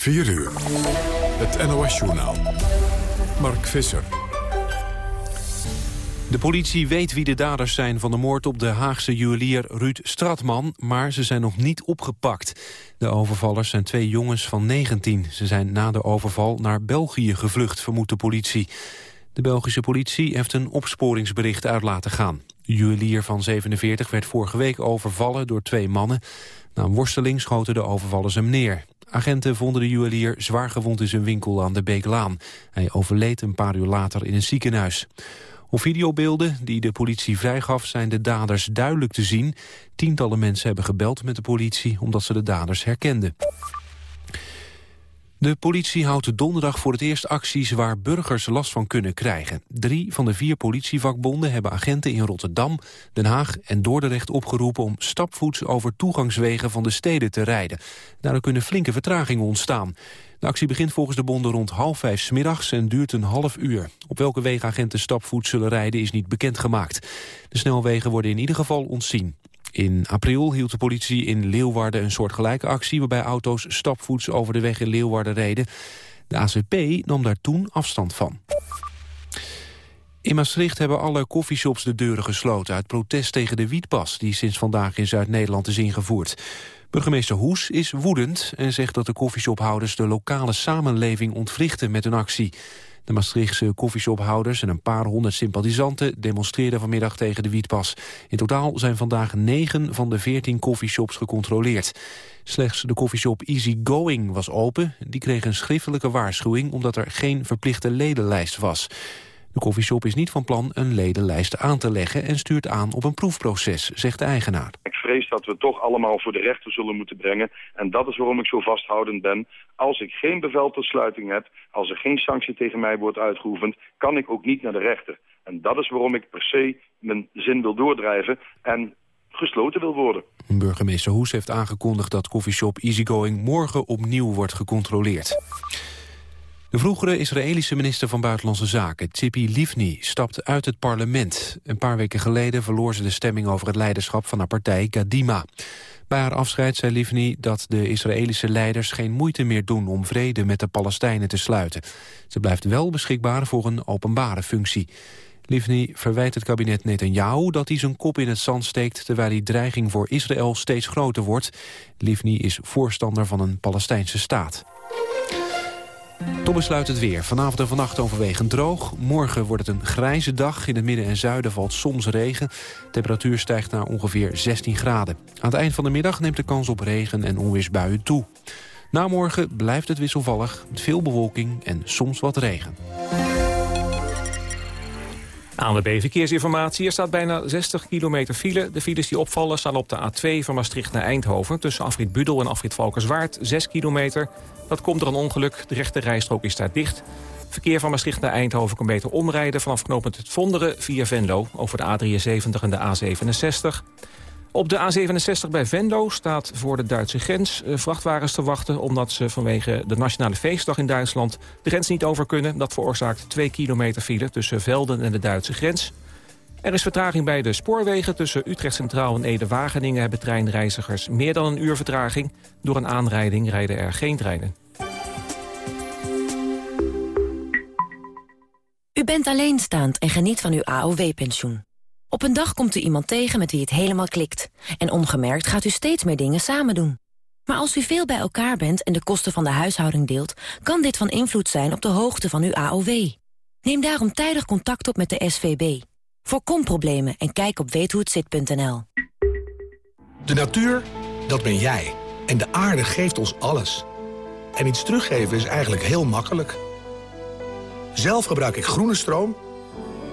4 uur. Het NOS-journaal. Mark Visser. De politie weet wie de daders zijn van de moord op de Haagse juwelier Ruud Stratman, maar ze zijn nog niet opgepakt. De overvallers zijn twee jongens van 19. Ze zijn na de overval naar België gevlucht, vermoedt de politie. De Belgische politie heeft een opsporingsbericht uit laten gaan. Juwelier van 47 werd vorige week overvallen door twee mannen. Na een worsteling schoten de overvallers hem neer. Agenten vonden de juwelier zwaar gewond in zijn winkel aan de Beeklaan. Hij overleed een paar uur later in een ziekenhuis. Op videobeelden die de politie vrijgaf zijn de daders duidelijk te zien. Tientallen mensen hebben gebeld met de politie omdat ze de daders herkenden. De politie houdt donderdag voor het eerst acties waar burgers last van kunnen krijgen. Drie van de vier politievakbonden hebben agenten in Rotterdam, Den Haag en Dordrecht opgeroepen om stapvoets over toegangswegen van de steden te rijden. Daardoor kunnen flinke vertragingen ontstaan. De actie begint volgens de bonden rond half vijf smiddags en duurt een half uur. Op welke wegen agenten stapvoets zullen rijden is niet bekendgemaakt. De snelwegen worden in ieder geval ontzien. In april hield de politie in Leeuwarden een soortgelijke actie... waarbij auto's stapvoets over de weg in Leeuwarden reden. De ACP nam daar toen afstand van. In Maastricht hebben alle koffieshops de deuren gesloten... uit protest tegen de wietpas die sinds vandaag in Zuid-Nederland is ingevoerd. Burgemeester Hoes is woedend en zegt dat de koffieshophouders... de lokale samenleving ontwrichten met hun actie. De Maastrichtse koffieshophouders en een paar honderd sympathisanten demonstreerden vanmiddag tegen de wietpas. In totaal zijn vandaag negen van de veertien koffieshops gecontroleerd. Slechts de koffieshop Easy Going was open. Die kreeg een schriftelijke waarschuwing omdat er geen verplichte ledenlijst was. De koffieshop is niet van plan een ledenlijst aan te leggen... en stuurt aan op een proefproces, zegt de eigenaar. Ik vrees dat we toch allemaal voor de rechter zullen moeten brengen. En dat is waarom ik zo vasthoudend ben. Als ik geen bevel tot sluiting heb, als er geen sanctie tegen mij wordt uitgeoefend... kan ik ook niet naar de rechter. En dat is waarom ik per se mijn zin wil doordrijven en gesloten wil worden. Burgemeester Hoes heeft aangekondigd dat koffieshop Easygoing morgen opnieuw wordt gecontroleerd. De vroegere Israëlische minister van Buitenlandse Zaken, Tzipi Livni, stapt uit het parlement. Een paar weken geleden verloor ze de stemming over het leiderschap van haar partij Kadima. Bij haar afscheid zei Livni dat de Israëlische leiders geen moeite meer doen om vrede met de Palestijnen te sluiten. Ze blijft wel beschikbaar voor een openbare functie. Livni verwijt het kabinet Netanyahu dat hij zijn kop in het zand steekt... terwijl die dreiging voor Israël steeds groter wordt. Livni is voorstander van een Palestijnse staat. Tot besluit het weer. Vanavond en vannacht overwegend droog. Morgen wordt het een grijze dag. In het midden en zuiden valt soms regen. De temperatuur stijgt naar ongeveer 16 graden. Aan het eind van de middag neemt de kans op regen en onweersbuien toe. Na morgen blijft het wisselvallig, met veel bewolking en soms wat regen. Aan de B-verkeersinformatie. Er staat bijna 60 kilometer file. De files die opvallen staan op de A2 van Maastricht naar Eindhoven... tussen Afrit Budel en Afrit Valkerswaard, 6 kilometer. Dat komt door een ongeluk. De rechte rijstrook is daar dicht. Verkeer van Maastricht naar Eindhoven kan beter omrijden... vanaf knooppunt het Vonderen via Venlo over de A73 en de A67. Op de A67 bij Venlo staat voor de Duitse grens eh, vrachtwagens te wachten... omdat ze vanwege de Nationale Feestdag in Duitsland de grens niet over kunnen. Dat veroorzaakt 2 kilometer file tussen Velden en de Duitse grens. Er is vertraging bij de spoorwegen. Tussen Utrecht Centraal en Ede-Wageningen hebben treinreizigers meer dan een uur vertraging. Door een aanrijding rijden er geen treinen. U bent alleenstaand en geniet van uw AOW-pensioen. Op een dag komt u iemand tegen met wie het helemaal klikt. En ongemerkt gaat u steeds meer dingen samen doen. Maar als u veel bij elkaar bent en de kosten van de huishouding deelt... kan dit van invloed zijn op de hoogte van uw AOW. Neem daarom tijdig contact op met de SVB. Voorkom problemen en kijk op weethohetzit.nl. De natuur, dat ben jij. En de aarde geeft ons alles. En iets teruggeven is eigenlijk heel makkelijk. Zelf gebruik ik groene stroom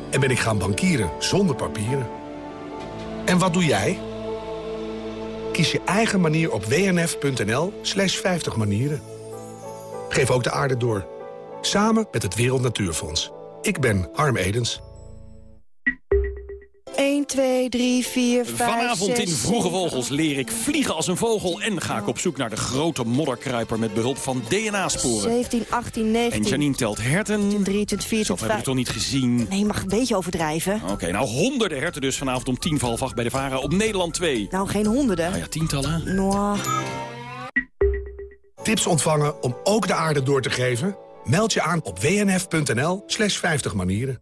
en ben ik gaan bankieren zonder papieren. En wat doe jij? Kies je eigen manier op wnf.nl slash 50 manieren. Geef ook de aarde door. Samen met het Wereld Natuurfonds. Ik ben Harm Edens. 1, 2, 3, 4, 5, Vanavond 6, in Vroege 7, Vogels leer ik vliegen als een vogel... en ga ik op zoek naar de grote modderkruiper met behulp van DNA-sporen. 17, 18, En 19, Janine telt herten. 23, 24, Zoveel heb ik toch niet gezien? Nee, je mag een beetje overdrijven. Oké, nou honderden herten dus vanavond om tien half acht bij de VARA op Nederland 2. Nou, geen honderden. Nou ja, tientallen. Nou, Tips ontvangen om ook de aarde door te geven? Meld je aan op wnf.nl slash 50 manieren.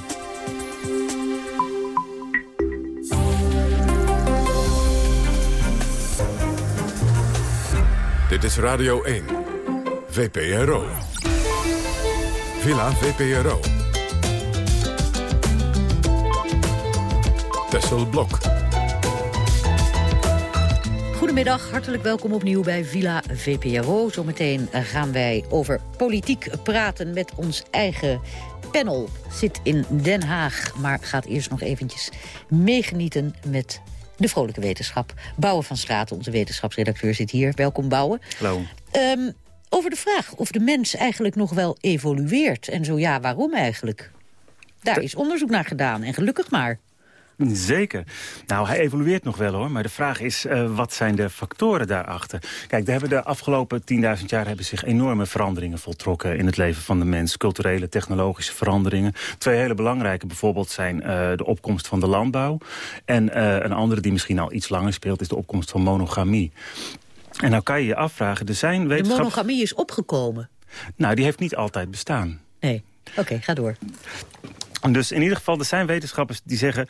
Dit is Radio 1. VPRO. Villa VPRO. Tessel Blok. Goedemiddag, hartelijk welkom opnieuw bij Villa VPRO. Zometeen gaan wij over politiek praten met ons eigen panel. Zit in Den Haag, maar gaat eerst nog eventjes meegenieten met de vrolijke wetenschap. Bouwen van Straten, onze wetenschapsredacteur, zit hier. Welkom Bouwen. Hallo. Um, over de vraag of de mens eigenlijk nog wel evolueert. En zo ja, waarom eigenlijk? Daar is onderzoek naar gedaan en gelukkig maar. Zeker. Nou, hij evolueert nog wel hoor. Maar de vraag is, uh, wat zijn de factoren daarachter? Kijk, daar hebben de afgelopen 10.000 jaar hebben zich enorme veranderingen voltrokken in het leven van de mens. Culturele, technologische veranderingen. Twee hele belangrijke bijvoorbeeld zijn uh, de opkomst van de landbouw. En uh, een andere die misschien al iets langer speelt is de opkomst van monogamie. En nou kan je je afvragen, er zijn wetenschappers... De monogamie is opgekomen? Nou, die heeft niet altijd bestaan. Nee. Oké, okay, ga door. Dus in ieder geval, er zijn wetenschappers die zeggen...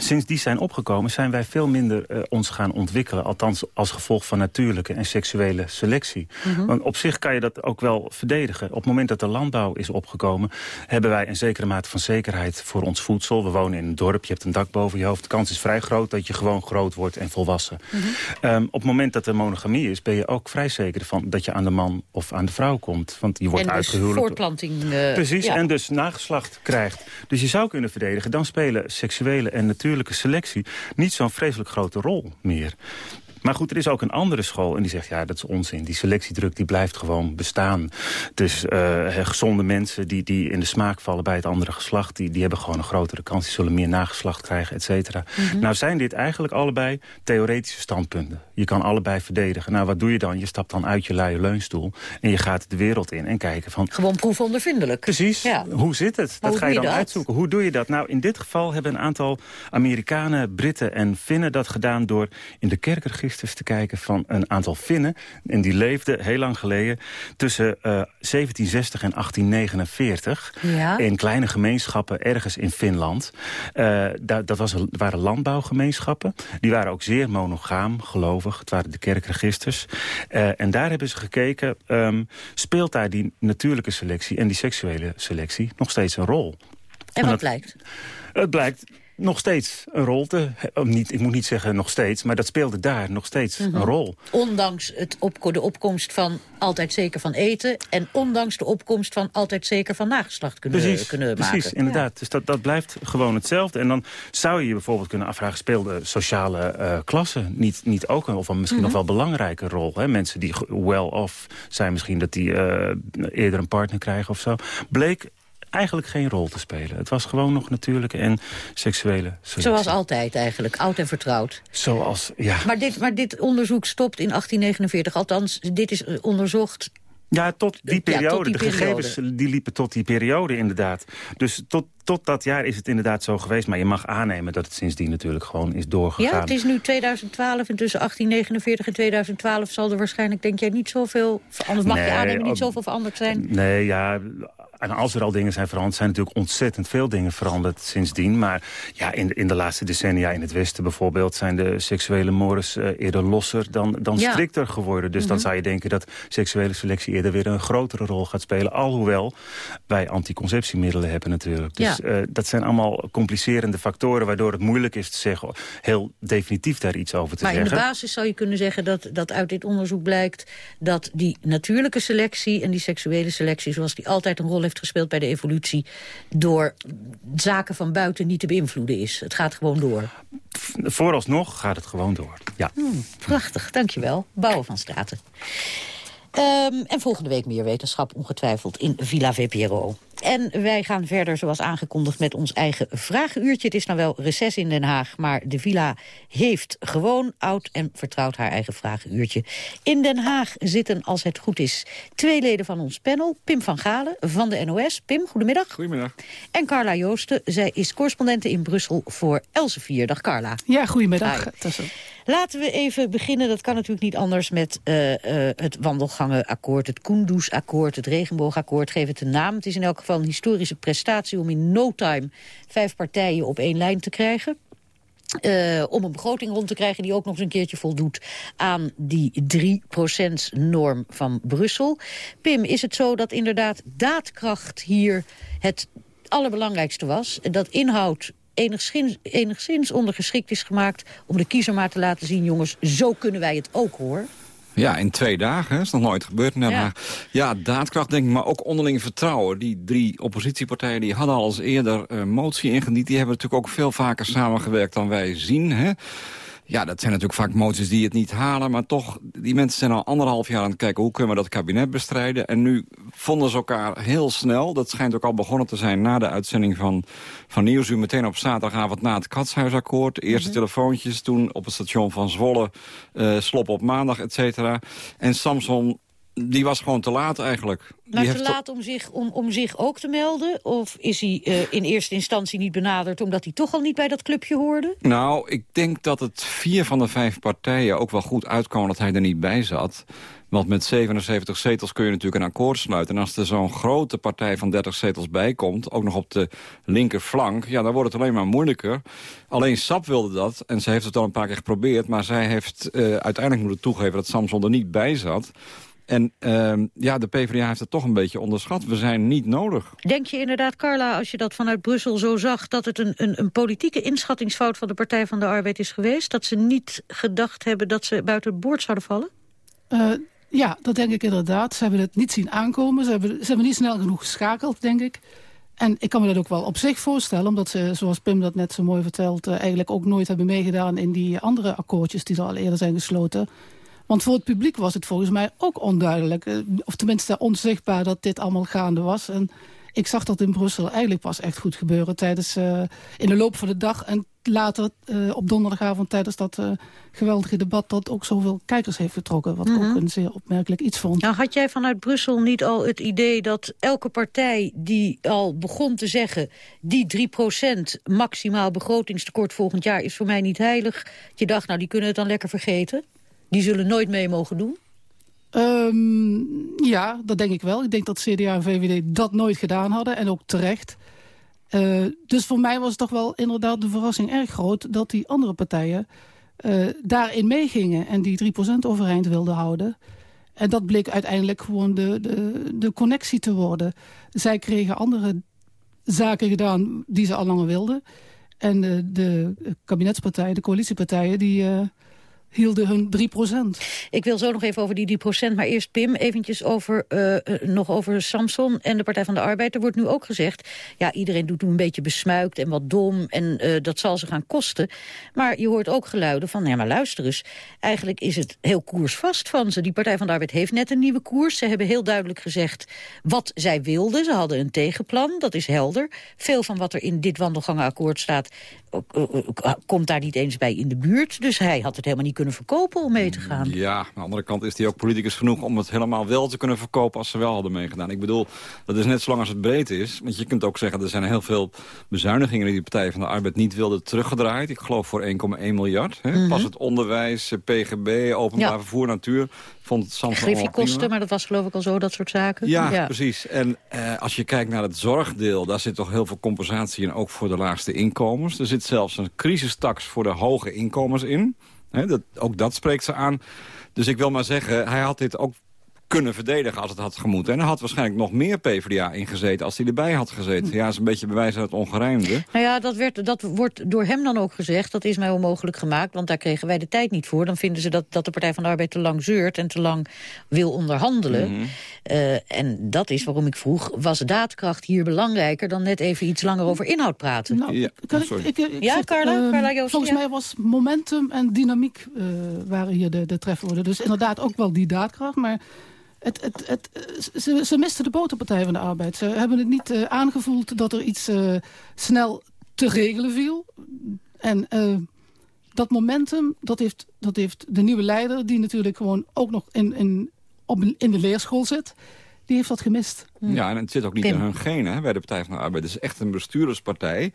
Sinds die zijn opgekomen zijn wij veel minder uh, ons gaan ontwikkelen. Althans als gevolg van natuurlijke en seksuele selectie. Mm -hmm. Want op zich kan je dat ook wel verdedigen. Op het moment dat de landbouw is opgekomen... hebben wij een zekere mate van zekerheid voor ons voedsel. We wonen in een dorp, je hebt een dak boven je hoofd. De kans is vrij groot dat je gewoon groot wordt en volwassen. Mm -hmm. um, op het moment dat er monogamie is... ben je ook vrij zeker ervan dat je aan de man of aan de vrouw komt. Want je wordt en dus voortplanting... Uh, Precies, ja. en dus nageslacht krijgt. Dus je zou kunnen verdedigen. Dan spelen seksuele en natuurlijke selectie niet zo'n vreselijk grote rol meer. Maar goed, er is ook een andere school en die zegt... ja, dat is onzin. Die selectiedruk die blijft gewoon bestaan. Dus uh, gezonde mensen die, die in de smaak vallen bij het andere geslacht... Die, die hebben gewoon een grotere kans. Die zullen meer nageslacht krijgen, et cetera. Mm -hmm. Nou zijn dit eigenlijk allebei theoretische standpunten. Je kan allebei verdedigen. Nou, wat doe je dan? Je stapt dan uit je luie leunstoel... en je gaat de wereld in en kijken van... Gewoon proefondervindelijk. Precies. Ja. Hoe zit het? Dat ga je dan uitzoeken. Hoe doe je dat? Nou, in dit geval hebben een aantal Amerikanen, Britten en Finnen... dat gedaan door in de kerkregisters te kijken van een aantal Finnen. En die leefden heel lang geleden tussen uh, 1760 en 1849. Ja. In kleine gemeenschappen ergens in Finland. Uh, dat, dat was, waren landbouwgemeenschappen. Die waren ook zeer monogaam, gelovig. Het waren de kerkregisters. Uh, en daar hebben ze gekeken, um, speelt daar die natuurlijke selectie en die seksuele selectie nog steeds een rol? En wat dat, blijkt? Het blijkt nog steeds een rol te... Niet, ik moet niet zeggen nog steeds, maar dat speelde daar nog steeds mm -hmm. een rol. Ondanks het op, de opkomst van altijd zeker van eten... en ondanks de opkomst van altijd zeker van nageslacht kunnen, precies, kunnen maken. Precies, inderdaad. Ja. Dus dat, dat blijft gewoon hetzelfde. En dan zou je je bijvoorbeeld kunnen afvragen... speelde sociale uh, klasse niet, niet ook een, of een misschien mm -hmm. nog wel belangrijke rol? Hè? Mensen die well-off zijn misschien dat die uh, eerder een partner krijgen of zo. Bleek eigenlijk geen rol te spelen. Het was gewoon nog natuurlijke en seksuele selectie. Zoals altijd eigenlijk, oud en vertrouwd. Zoals, ja. Maar dit, maar dit onderzoek stopt in 1849. Althans, dit is onderzocht ja, tot die periode. Ja, tot die de periode. gegevens die liepen tot die periode inderdaad. Dus tot, tot dat jaar is het inderdaad zo geweest. Maar je mag aannemen dat het sindsdien natuurlijk gewoon is doorgegaan. Ja, het is nu 2012 en tussen 1849 en 2012 zal er waarschijnlijk, denk jij, niet zoveel... Anders mag nee, je aannemen, niet zoveel veranderd zijn? Nee, ja... En als er al dingen zijn veranderd, zijn natuurlijk ontzettend veel dingen veranderd sindsdien. Maar ja, in, de, in de laatste decennia in het Westen bijvoorbeeld... zijn de seksuele mores uh, eerder losser dan, dan ja. strikter geworden. Dus mm -hmm. dan zou je denken dat seksuele selectie eerder weer een grotere rol gaat spelen. Alhoewel wij anticonceptiemiddelen hebben natuurlijk. Dus ja. Uh, dat zijn allemaal complicerende factoren... waardoor het moeilijk is te zeggen, heel definitief daar iets over te maar zeggen. Maar in de basis zou je kunnen zeggen dat, dat uit dit onderzoek blijkt... dat die natuurlijke selectie en die seksuele selectie... zoals die altijd een rol heeft gespeeld bij de evolutie... door zaken van buiten niet te beïnvloeden is. Het gaat gewoon door. Vooralsnog gaat het gewoon door, ja. Hmm, prachtig, dankjewel. Bouwen van Straten. Ehm, en volgende week meer wetenschap ongetwijfeld in Villa VPRO. En wij gaan verder, zoals aangekondigd, met ons eigen vragenuurtje. Het is nou wel reces in Den Haag, maar de villa heeft gewoon oud en vertrouwd haar eigen vragenuurtje. In Den Haag zitten, als het goed is, twee leden van ons panel. Pim van Galen van de NOS. Pim, goedemiddag. Goedemiddag. En Carla Joosten, zij is correspondente in Brussel voor Elsevier. Dag Carla. Ja, goedemiddag. Laten we even beginnen, dat kan natuurlijk niet anders... met uh, uh, het wandelgangenakkoord, het Kunduz-akkoord, het regenboogakkoord. Geef het een naam. Het is in elk een historische prestatie om in no time... vijf partijen op één lijn te krijgen. Uh, om een begroting rond te krijgen die ook nog eens een keertje voldoet aan die 3%-norm van Brussel. Pim, is het zo dat inderdaad daadkracht hier het allerbelangrijkste was? Dat inhoud enigszins, enigszins ondergeschikt is gemaakt... om de kiezer maar te laten zien, jongens, zo kunnen wij het ook, hoor. Ja, in twee dagen. Dat is nog nooit gebeurd in Den Haag. Ja. ja, daadkracht denk ik, maar ook onderling vertrouwen. Die drie oppositiepartijen die hadden al eens eerder uh, motie ingediend. Die hebben natuurlijk ook veel vaker samengewerkt dan wij zien. Hè? Ja, dat zijn natuurlijk vaak moties die het niet halen. Maar toch, die mensen zijn al anderhalf jaar aan het kijken... hoe kunnen we dat kabinet bestrijden. En nu vonden ze elkaar heel snel. Dat schijnt ook al begonnen te zijn na de uitzending van, van Nieuwsuur. Meteen op zaterdagavond na het Katshuisakkoord. Eerste mm telefoontjes, toen op het station van Zwolle. Uh, slop op maandag, et cetera. En Samson die was gewoon te laat eigenlijk. Maar te laat om zich, om, om zich ook te melden? Of is hij uh, in eerste instantie niet benaderd... omdat hij toch al niet bij dat clubje hoorde? Nou, ik denk dat het vier van de vijf partijen ook wel goed uitkwam... dat hij er niet bij zat. Want met 77 zetels kun je natuurlijk een akkoord sluiten. En als er zo'n grote partij van 30 zetels bij komt... ook nog op de linkerflank, ja, dan wordt het alleen maar moeilijker. Alleen SAP wilde dat, en ze heeft het al een paar keer geprobeerd... maar zij heeft uh, uiteindelijk moeten toegeven dat Samson er niet bij zat... En uh, ja, de PvdA heeft het toch een beetje onderschat. We zijn niet nodig. Denk je inderdaad, Carla, als je dat vanuit Brussel zo zag... dat het een, een, een, politieke inschattingsfout van de Partij van de Arbeid is geweest? Dat ze niet gedacht hebben dat ze buiten het boord zouden vallen? Uh, ja, dat denk ik inderdaad. Ze hebben het niet zien aankomen. Ze hebben, ze hebben niet snel genoeg geschakeld, denk ik. En ik kan me dat ook wel op zich voorstellen... omdat ze, zoals Pim dat net zo mooi vertelt... Uh, eigenlijk ook nooit hebben meegedaan in die andere akkoordjes... die er al eerder zijn gesloten... Want voor het publiek was het volgens mij ook onduidelijk. Eh, of tenminste onzichtbaar dat dit allemaal gaande was. En ik zag dat in Brussel eigenlijk pas echt goed gebeuren... tijdens uh, in de loop van de dag en later uh, op donderdagavond... tijdens dat uh, geweldige debat dat ook zoveel kijkers heeft getrokken. Wat mm -hmm. ik ook mhm. een zeer opmerkelijk iets vond. Nou, had jij vanuit Brussel niet al het idee dat elke partij die al begon te zeggen... die 3% maximaal begrotingstekort volgend jaar is voor mij niet heilig... je dacht, nou, die kunnen het dan lekker vergeten? Die zullen nooit mee mogen doen? Um, ja, dat denk ik wel. Ik denk dat CDA en VVD dat nooit gedaan hadden. En ook terecht. Uh, dus voor mij was het toch wel inderdaad de verrassing erg groot... dat die andere partijen uh, daarin meegingen... en die 3% overeind wilden houden. En dat bleek uiteindelijk gewoon de, de, de connectie te worden. Zij kregen andere zaken gedaan die ze al langer wilden. En de, de kabinetspartijen, de coalitiepartijen... die, uh, hielden hun 3% Ik wil zo nog even over die 3% maar eerst Pim, eventjes over, uh, nog over Samson en de Partij van de Arbeid. Er wordt nu ook gezegd, ja, iedereen doet nu een beetje besmuikt en wat dom en uh, dat zal ze gaan kosten. Maar je hoort ook geluiden van, ja maar luister eens, eigenlijk is het heel koersvast van ze. Die Partij van de Arbeid heeft net een nieuwe koers. Ze hebben heel duidelijk gezegd wat zij wilden. Ze hadden een tegenplan, dat is helder. Veel van wat er in dit wandelgangenakkoord staat, komt daar niet eens bij in de buurt. Dus hij had het helemaal niet kunnen verkopen om mee te gaan. Ja, aan de andere kant is hij ook politicus genoeg om het helemaal wel te kunnen verkopen als ze wel hadden meegedaan. Ik bedoel, dat is net zolang als het breed is. Want je kunt ook zeggen, er zijn heel veel bezuinigingen die de Partij van de Arbeid niet wilde teruggedraaid. Ik geloof voor 1,1 miljard. Hè. Mm Pas het onderwijs, PGB, openbaar ja. vervoer, natuur vond het Samson kosten, maar dat was geloof ik al zo, dat soort zaken. Ja, ja. precies. En eh, als je kijkt naar het zorgdeel, daar zit toch heel veel compensatie in, ook voor de laagste inkomens. Er zit zelfs een crisistax voor de hoge inkomens in. Dat, ook dat spreekt ze aan. Dus ik wil maar zeggen, hij had dit ook kunnen verdedigen als het had gemoeten. En er had waarschijnlijk nog meer PvdA ingezeten als hij erbij had gezeten. Ja, dat is een beetje bewijs uit het ongerijmde. Nou ja, dat, werd, dat wordt door hem dan ook gezegd. Dat is mij onmogelijk gemaakt, want daar kregen wij de tijd niet voor. Dan vinden ze dat, dat de Partij van de Arbeid te lang zeurt en te lang wil onderhandelen. Mm -hmm. uh, en dat is waarom ik vroeg, was daadkracht hier belangrijker... dan net even iets langer over inhoud praten? Nou, ja, kan ik, ik, ik, ja zeg, Carla? Uh, Carla Joost, volgens ja. mij was momentum en dynamiek uh, waren hier de, de trefwoorden. Dus inderdaad ook wel die daadkracht, maar... Het, het, het, ze, ze misten de boterpartij van de arbeid. Ze hebben het niet uh, aangevoeld dat er iets uh, snel te regelen viel. En uh, dat momentum, dat heeft, dat heeft de nieuwe leider... die natuurlijk gewoon ook nog in, in, op, in de leerschool zit... die heeft dat gemist. Ja, en het zit ook niet Pim. in hun genen hè, bij de Partij van de Arbeid. Het is echt een bestuurderspartij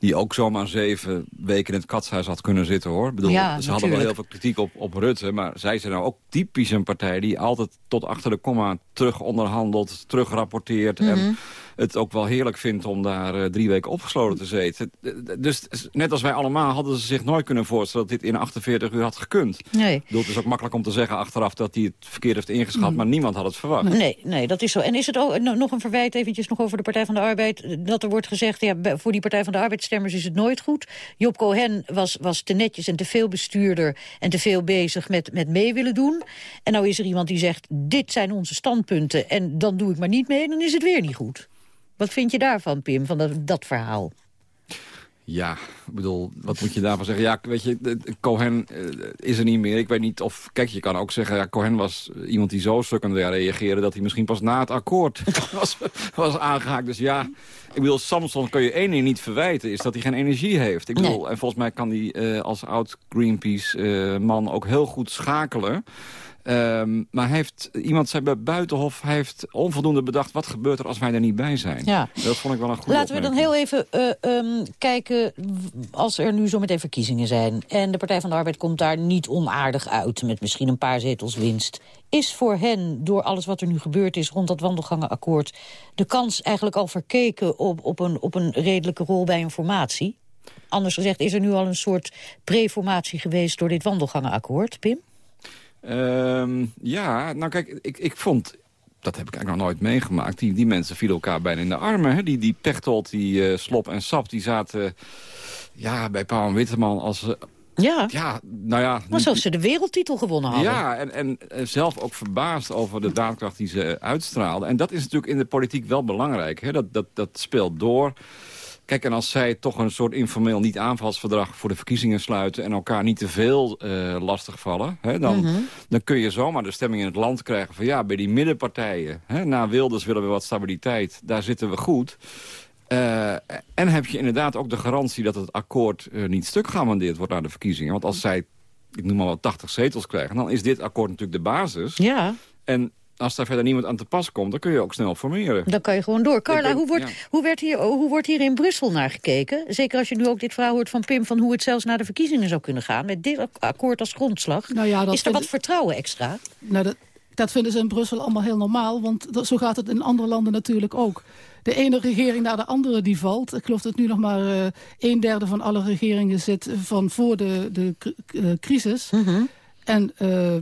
die ook zomaar zeven weken in het katshuis had kunnen zitten, hoor. Ik bedoel, ja, ze hadden wel heel veel kritiek op, op Rutte... maar zij zijn nou ook typisch een partij die altijd tot achter de komma terug onderhandelt... terug rapporteert mm -hmm. en het ook wel heerlijk vindt om daar uh, drie weken opgesloten te zitten. Dus net als wij allemaal hadden ze zich nooit kunnen voorstellen... dat dit in 48 uur had gekund. Nee. Ik bedoel, het is ook makkelijk om te zeggen achteraf dat hij het verkeerd heeft ingeschat... Mm. maar niemand had het verwacht. Nee, nee, dat is zo. En is het ook nog een verwijt eventjes nog over de Partij van de Arbeid... dat er wordt gezegd, ja, voor die Partij van de Arbeidsstemmers is het nooit goed. Job Cohen was, was te netjes en te veel bestuurder... en te veel bezig met, met mee willen doen. En nou is er iemand die zegt, dit zijn onze standpunten... en dan doe ik maar niet mee, dan is het weer niet goed. Wat vind je daarvan, Pim, van dat, dat verhaal? Ja, ik bedoel, wat moet je daarvan zeggen? Ja, weet je, Cohen is er niet meer. Ik weet niet of... Kijk, je kan ook zeggen, ja, Cohen was iemand die zo secundair reageerde... dat hij misschien pas na het akkoord was, was aangehaakt. Dus ja, ik bedoel, Samson kun je één ding niet verwijten... is dat hij geen energie heeft. Ik bedoel, nee. en volgens mij kan hij uh, als oud-Greenpeace-man uh, ook heel goed schakelen... Um, maar heeft, iemand zei bij Buitenhof, hij heeft onvoldoende bedacht... wat gebeurt er als wij er niet bij zijn? Ja. Dat vond ik wel een goede Laten we dan heel even uh, um, kijken, als er nu zo meteen verkiezingen zijn... en de Partij van de Arbeid komt daar niet onaardig uit... met misschien een paar zetels winst. Is voor hen, door alles wat er nu gebeurd is rond dat wandelgangenakkoord... de kans eigenlijk al verkeken op, op, een, op een redelijke rol bij een formatie? Anders gezegd, is er nu al een soort preformatie geweest... door dit wandelgangenakkoord, Pim? Um, ja, nou kijk, ik, ik vond... Dat heb ik eigenlijk nog nooit meegemaakt. Die, die mensen vielen elkaar bijna in de armen. Hè? Die, die Pechtold, die uh, Slop en Sap, die zaten ja, bij Paul en Witteman als... Uh, ja. ja, nou ja. Maar zoals ze de wereldtitel gewonnen hadden. Ja, en, en, en zelf ook verbaasd over de daadkracht die ze uitstraalden. En dat is natuurlijk in de politiek wel belangrijk. Hè? Dat, dat, dat speelt door. Kijk, en als zij toch een soort informeel niet-aanvalsverdrag... voor de verkiezingen sluiten en elkaar niet te veel uh, lastigvallen... Hè, dan, -hmm. dan kun je zomaar de stemming in het land krijgen van... ja, bij die middenpartijen, hè, na Wilders willen we wat stabiliteit... daar zitten we goed. Uh, en heb je inderdaad ook de garantie dat het akkoord uh, niet stuk geamendeerd wordt naar de verkiezingen. Want als zij, ik noem maar wat, 80 zetels krijgen... dan is dit akkoord natuurlijk de basis. Ja. En als daar verder niemand aan te pas komt, dan kun je ook snel formeren. Dan kan je gewoon door. Carla, ben, hoe, wordt, ja. hoe, werd hier, hoe wordt hier in Brussel naar gekeken? Zeker als je nu ook dit verhaal hoort van Pim... van hoe het zelfs naar de verkiezingen zou kunnen gaan... met dit akkoord als grondslag. Nou ja, is er wat vertrouwen extra? Nou, dat, dat vinden ze in Brussel allemaal heel normaal. Want dat, zo gaat het in andere landen natuurlijk ook. De ene regering naar de andere die valt. Ik geloof dat nu nog maar uh, een derde van alle regeringen zit... van voor de, de uh, crisis. Mm -hmm. En... Uh,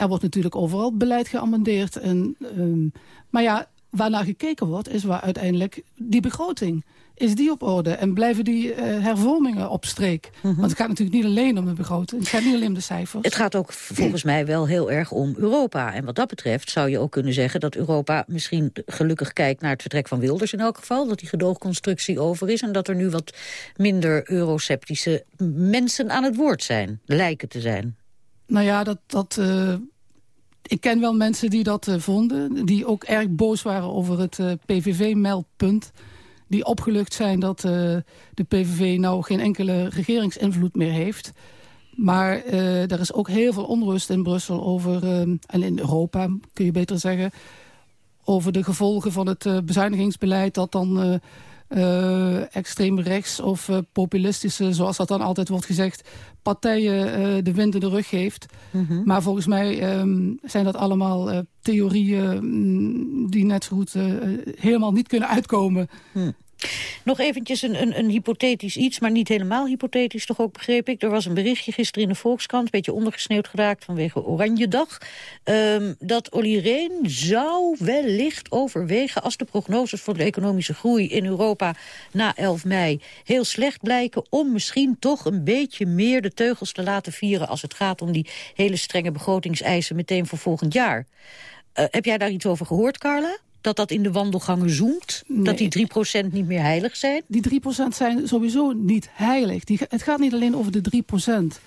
er wordt natuurlijk overal beleid geamendeerd. En, um, maar ja, waarnaar gekeken wordt, is waar uiteindelijk die begroting. Is die op orde? En blijven die uh, hervormingen op streek? Mm -hmm. Want het gaat natuurlijk niet alleen om de begroting. Het gaat niet alleen om de cijfers. Het gaat ook volgens mij wel heel erg om Europa. En wat dat betreft zou je ook kunnen zeggen... dat Europa misschien gelukkig kijkt naar het vertrek van Wilders in elk geval. Dat die gedoogconstructie over is. En dat er nu wat minder euroceptische mensen aan het woord zijn. Lijken te zijn. Nou ja, dat, dat, uh, ik ken wel mensen die dat uh, vonden. Die ook erg boos waren over het uh, PVV-meldpunt. Die opgelucht zijn dat de PVV nou geen enkele regeringsinvloed meer heeft. Maar er is ook heel veel onrust in Brussel over, en in Europa kun je beter zeggen... over de gevolgen van het bezuinigingsbeleid dat dan uh, extreem rechts of uh, populistische, zoals dat dan altijd wordt gezegd, partijen uh, de wind in de rug geeft. Mm -hmm. Maar volgens mij um, zijn dat allemaal theorieën mm, die net zo goed helemaal niet kunnen uitkomen. Hm. Nog eventjes een, een, een, hypothetisch iets, maar niet helemaal hypothetisch toch ook, begreep ik. Er was een berichtje gisteren in de Volkskrant, een beetje ondergesneeuwd geraakt vanwege Oranjedag. Um, dat Olly Reen zou wellicht overwegen, als de prognoses voor de economische groei in Europa na 11 mei heel slecht blijken, om misschien toch een beetje meer de teugels te laten vieren als het gaat om die hele strenge begrotingseisen meteen voor volgend jaar. Uh, heb jij daar iets over gehoord, Carla? Dat dat in de wandelgangen zoemt? Nee. Dat die 3% niet meer heilig zijn? Die 3% zijn sowieso niet heilig. Die, het gaat niet alleen over de 3%.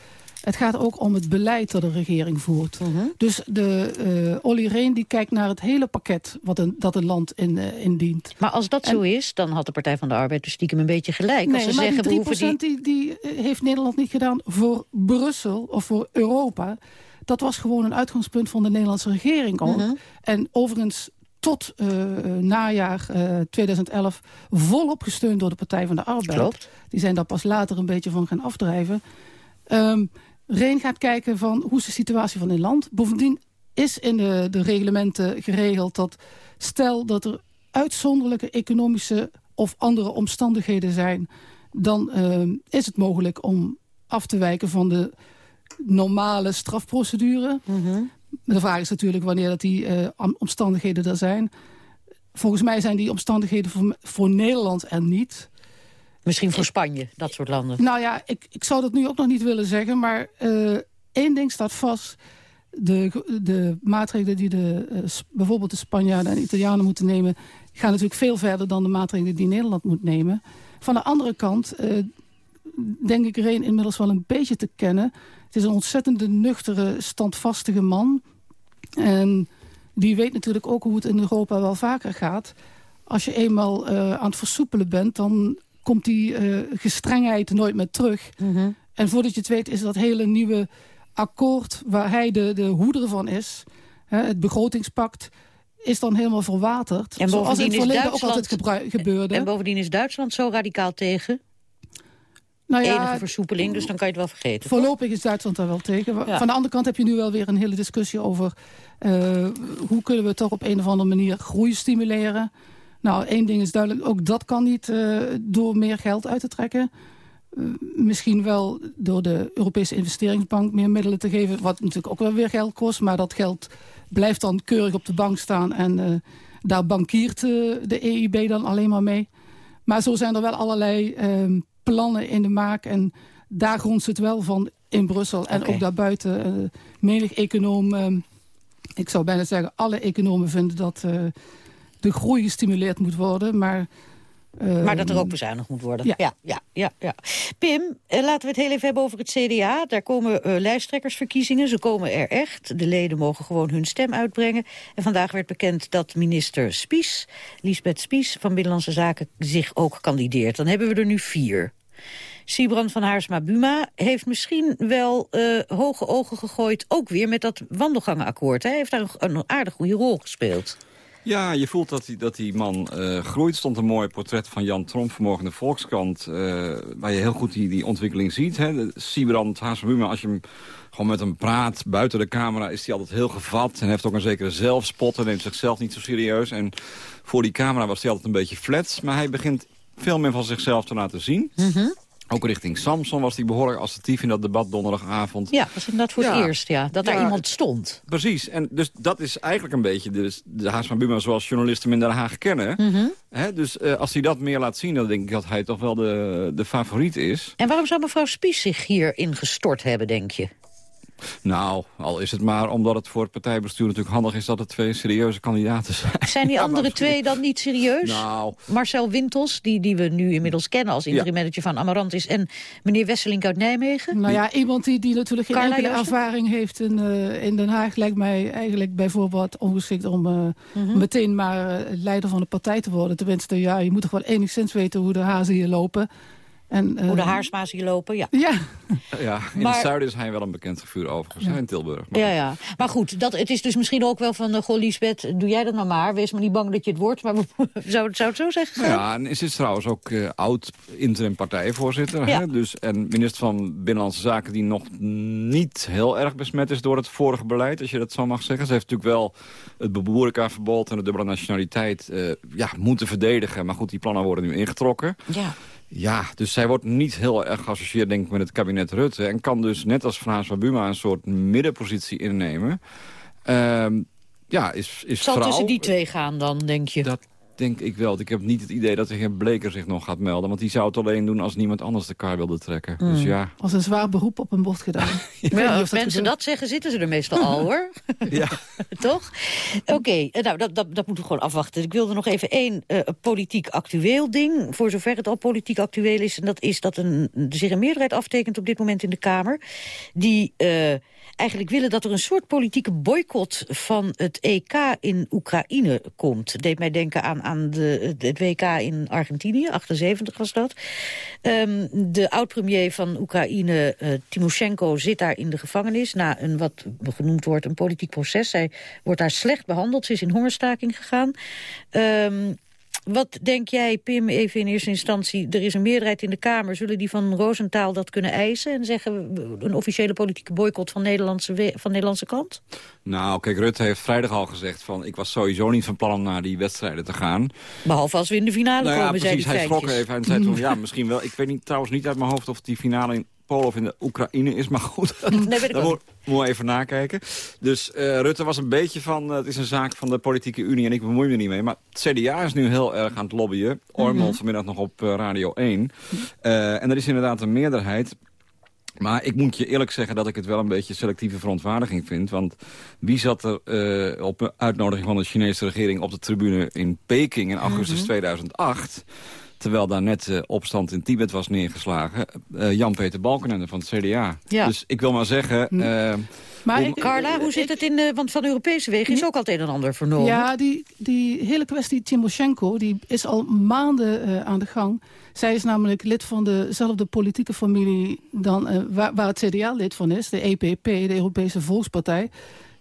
Het gaat ook om het beleid dat de regering voert. Mhm. Dus de, uh, Olly Reen die kijkt naar het hele pakket wat een, dat een land in, uh, indient. Maar als dat zo is, dan had de Partij van de Arbeid dus stiekem een beetje gelijk. Nee, als ze maar zeggen, die 3% we hoeven die... Die, die heeft Nederland niet gedaan voor Brussel of voor Europa. Dat was gewoon een uitgangspunt van de Nederlandse regering ook. Mhm. En overigens tot uh, najaar uh, 2011 volop gesteund door de Partij van de Arbeid. Klopt. Die zijn daar pas later een beetje van gaan afdrijven. Um, Reen gaat kijken van hoe is de situatie van in land. Bovendien is in de, de reglementen geregeld dat stel dat er uitzonderlijke economische of andere omstandigheden zijn... dan uh, is het mogelijk om af te wijken van de normale strafprocedure. Mhm. Mm -hmm. De vraag is natuurlijk wanneer dat die uh, omstandigheden er zijn. Volgens mij zijn die omstandigheden voor, voor Nederland er niet. Misschien voor Spanje, dat soort landen. Nou ja, ik, ik zou dat nu ook nog niet willen zeggen. Maar uh, één ding staat vast. De, de maatregelen die de, uh, bijvoorbeeld de Spanjaarden en Italianen moeten nemen... gaan natuurlijk veel verder dan de maatregelen die Nederland moet nemen. Van de andere kant uh, denk ik Reen inmiddels wel een beetje te kennen. Het is een ontzettende nuchtere, standvastige man. En die weet natuurlijk ook hoe het in Europa wel vaker gaat. Als je eenmaal aan het versoepelen bent... dan komt die uh, gestrengheid nooit meer terug. Mhm. Mm -hmm. En voordat je het weet is dat hele nieuwe akkoord... waar hij de, de hoeder van is, hè, het begrotingspact... is dan helemaal verwaterd. En zoals in het verleden ook altijd gebeurde. En bovendien is Duitsland zo radicaal tegen... Nou ja, enige versoepeling, dus dan kan je het wel vergeten. Voorlopig is Duitsland daar wel tegen. Ja. Van de andere kant heb je nu wel weer een hele discussie over... Uh, hoe kunnen we toch op een of andere manier groei stimuleren... Nou, één ding is duidelijk, ook dat kan niet uh, door meer geld uit te trekken. Uh, misschien wel door de Europese investeringsbank meer middelen te geven... wat natuurlijk ook wel weer geld kost, maar dat geld blijft dan keurig op de bank staan... en daar bankiert de EIB dan alleen maar mee. Maar zo zijn er wel allerlei ehm, plannen in de maak... en daar grondt het wel van in Brussel en okay. ook daarbuiten. menig econoom, ehm, ik zou bijna zeggen alle economen vinden dat de groei gestimuleerd moet worden. Maar, uh, maar dat er ook bezuinigd moet worden. Ja. ja, ja, ja, ja. Pim, uh, laten we het heel even hebben over het CDA. Daar komen uh, lijsttrekkersverkiezingen. Ze komen er echt. De leden mogen gewoon hun stem uitbrengen. En vandaag werd bekend dat minister Spies, Lisbeth Spies van Binnenlandse Zaken, zich ook kandideert. Dan hebben we er nu vier. Sibrand van Haarsma-Buma heeft misschien wel uh, hoge ogen gegooid... ook weer met dat wandelgangenakkoord. Hij heeft daar een, een aardig goede rol gespeeld. Ja, je voelt dat die, dat die man uh, groeit. stond een mooi portret van Jan Tromp vanmorgen in de Volkskrant... Uh, waar je heel goed die, die ontwikkeling ziet. Hè. Siebrand Haasma als je hem gewoon met hem praat buiten de camera... is hij altijd heel gevat en heeft ook een zekere zelfspot... en neemt zichzelf niet zo serieus. En voor die camera was hij altijd een beetje flats. Maar hij begint veel meer van zichzelf te laten zien... Mm. Ook richting Samson was hij behoorlijk assertief in dat debat donderdagavond. Ja, was inderdaad voor het eerst, ja. Dat daar iemand stond. Precies, en dus dat is eigenlijk een beetje de, de Haas van Buma zoals journalisten hem in Den Haag kennen. Mhm. Dus eh, als hij dat meer laat zien, dan denk ik dat hij toch wel de, de favoriet is. En waarom zou mevrouw Spies zich hierin gestort hebben, denk je? Nou, al is het maar omdat het voor het partijbestuur natuurlijk handig is... dat het twee serieuze kandidaten zijn. Zijn die Ja, andere maar- twee dan niet serieus? Nou, Marcel Wintels, die, die we nu inmiddels kennen als interim manager van Amarantis... en meneer Wesselink uit Nijmegen? Nou ja, iemand die, die natuurlijk geen enkele ervaring heeft in, eh, in Den Haag... lijkt mij eigenlijk bijvoorbeeld ongeschikt om eh, Mhm. meteen maar eh, leider van de partij te worden. Tenminste, ja, je moet toch wel enigszins weten hoe de hazen hier lopen. En, eh, Hoe de haarsma's hier lopen, ja. Ja, ja, in Maar- het zuiden is hij wel een bekend figuur overigens, in Tilburg. Maar Ja, ja. Maar goed, dat, het is dus misschien ook wel van... Uh, goh, Liesbeth, doe jij dat nou maar. Wees maar niet bang dat je het wordt. Maar we, zou, zou het zo zeggen? Nou ja, en is dit trouwens ook eh, oud interim partijvoorzitter. Ja. Hè? Dus, en minister van Binnenlandse Zaken die nog niet heel erg besmet is door het vorige beleid, als je dat zo mag zeggen. Ze heeft natuurlijk wel het beboerlijkverbod en de dubbele nationaliteit eh, ja, moeten verdedigen. Maar goed, die plannen worden nu ingetrokken. Ja. Ja, dus zij wordt niet heel erg geassocieerd denk ik met het kabinet Rutte. En kan dus net als Frans van Buma een soort middenpositie innemen. Ehm, ja, is, is Het zal vrouw. tussen die twee gaan dan, denk je? Dat denk ik wel. Ik heb niet het idee dat de heer Bleker zich nog gaat melden. Want die zou het alleen doen als niemand anders de kar wilde trekken. Dus Mm. ja. Als een zwaar beroep op een bord gedaan. Ja, als mensen dat zeggen, zitten ze er meestal al, hoor. ja. Toch? Oké, eh, nou, dat, dat, dat moeten we gewoon afwachten. Ik wilde nog even één eh, politiek actueel ding. Voor zover het al politiek actueel is. En dat is dat een, er zich een meerderheid aftekent op dit moment in de Kamer. Die eh, eigenlijk willen dat er een soort politieke boycott van het EK in Oekraïne komt. Deed mij denken aan, aan de, het WK in Argentinië, 78 was dat. Ehm, de oud-premier van Oekraïne, eh, Timoshenko, zit daar in de gevangenis... na een wat genoemd wordt een politiek proces. Zij wordt daar slecht behandeld, ze is in hongerstaking gegaan. Ehm, wat denk jij, Pim, even in eerste instantie... er is een meerderheid in de Kamer, zullen die van Roosentaal dat kunnen eisen... en zeggen een officiële politieke boycott van, Nederlandse van Nederlandse kant? Nou, kijk, Rutte heeft vrijdag al gezegd van... ik was sowieso niet van plan om naar die wedstrijden te gaan. Behalve als we in de finale nou ja, komen, zei precies. die Hij schrok feitjes. even en zei toen, ja, misschien wel. Ik weet niet, trouwens niet uit mijn hoofd of die finale in Polen of in de Oekraïne is. Maar goed, Nee, weet ik ook moet, even nakijken. Dus eh, Rutte was een beetje van, eh, het is een zaak van de politieke unie en ik bemoei me er niet mee. Maar het CDA is nu heel erg aan het lobbyen. Ormel Mhm. vanmiddag nog op eh, Radio 1. Eh, en er is inderdaad een meerderheid. Maar ik moet je eerlijk zeggen dat ik het wel een beetje selectieve verontwaardiging vind. Want wie zat er eh, op een uitnodiging van de Chinese regering op de tribune in Peking in augustus Mhm. 2008... Terwijl daar net eh, opstand in Tibet was neergeslagen. eh, Jan-Peter Balkenende van het CDA. Ja. Dus ik wil maar zeggen... eh, Maar hoe- ik- Carla, hoe zit het in de... Want van Europese wegen is ook al het een en ander vernomen. Ja, die, die hele kwestie Timoshenko die is al maanden eh, aan de gang. Zij is namelijk lid van dezelfde politieke familie dan, eh, waar, waar het CDA lid van is. De EPP, de Europese Volkspartij.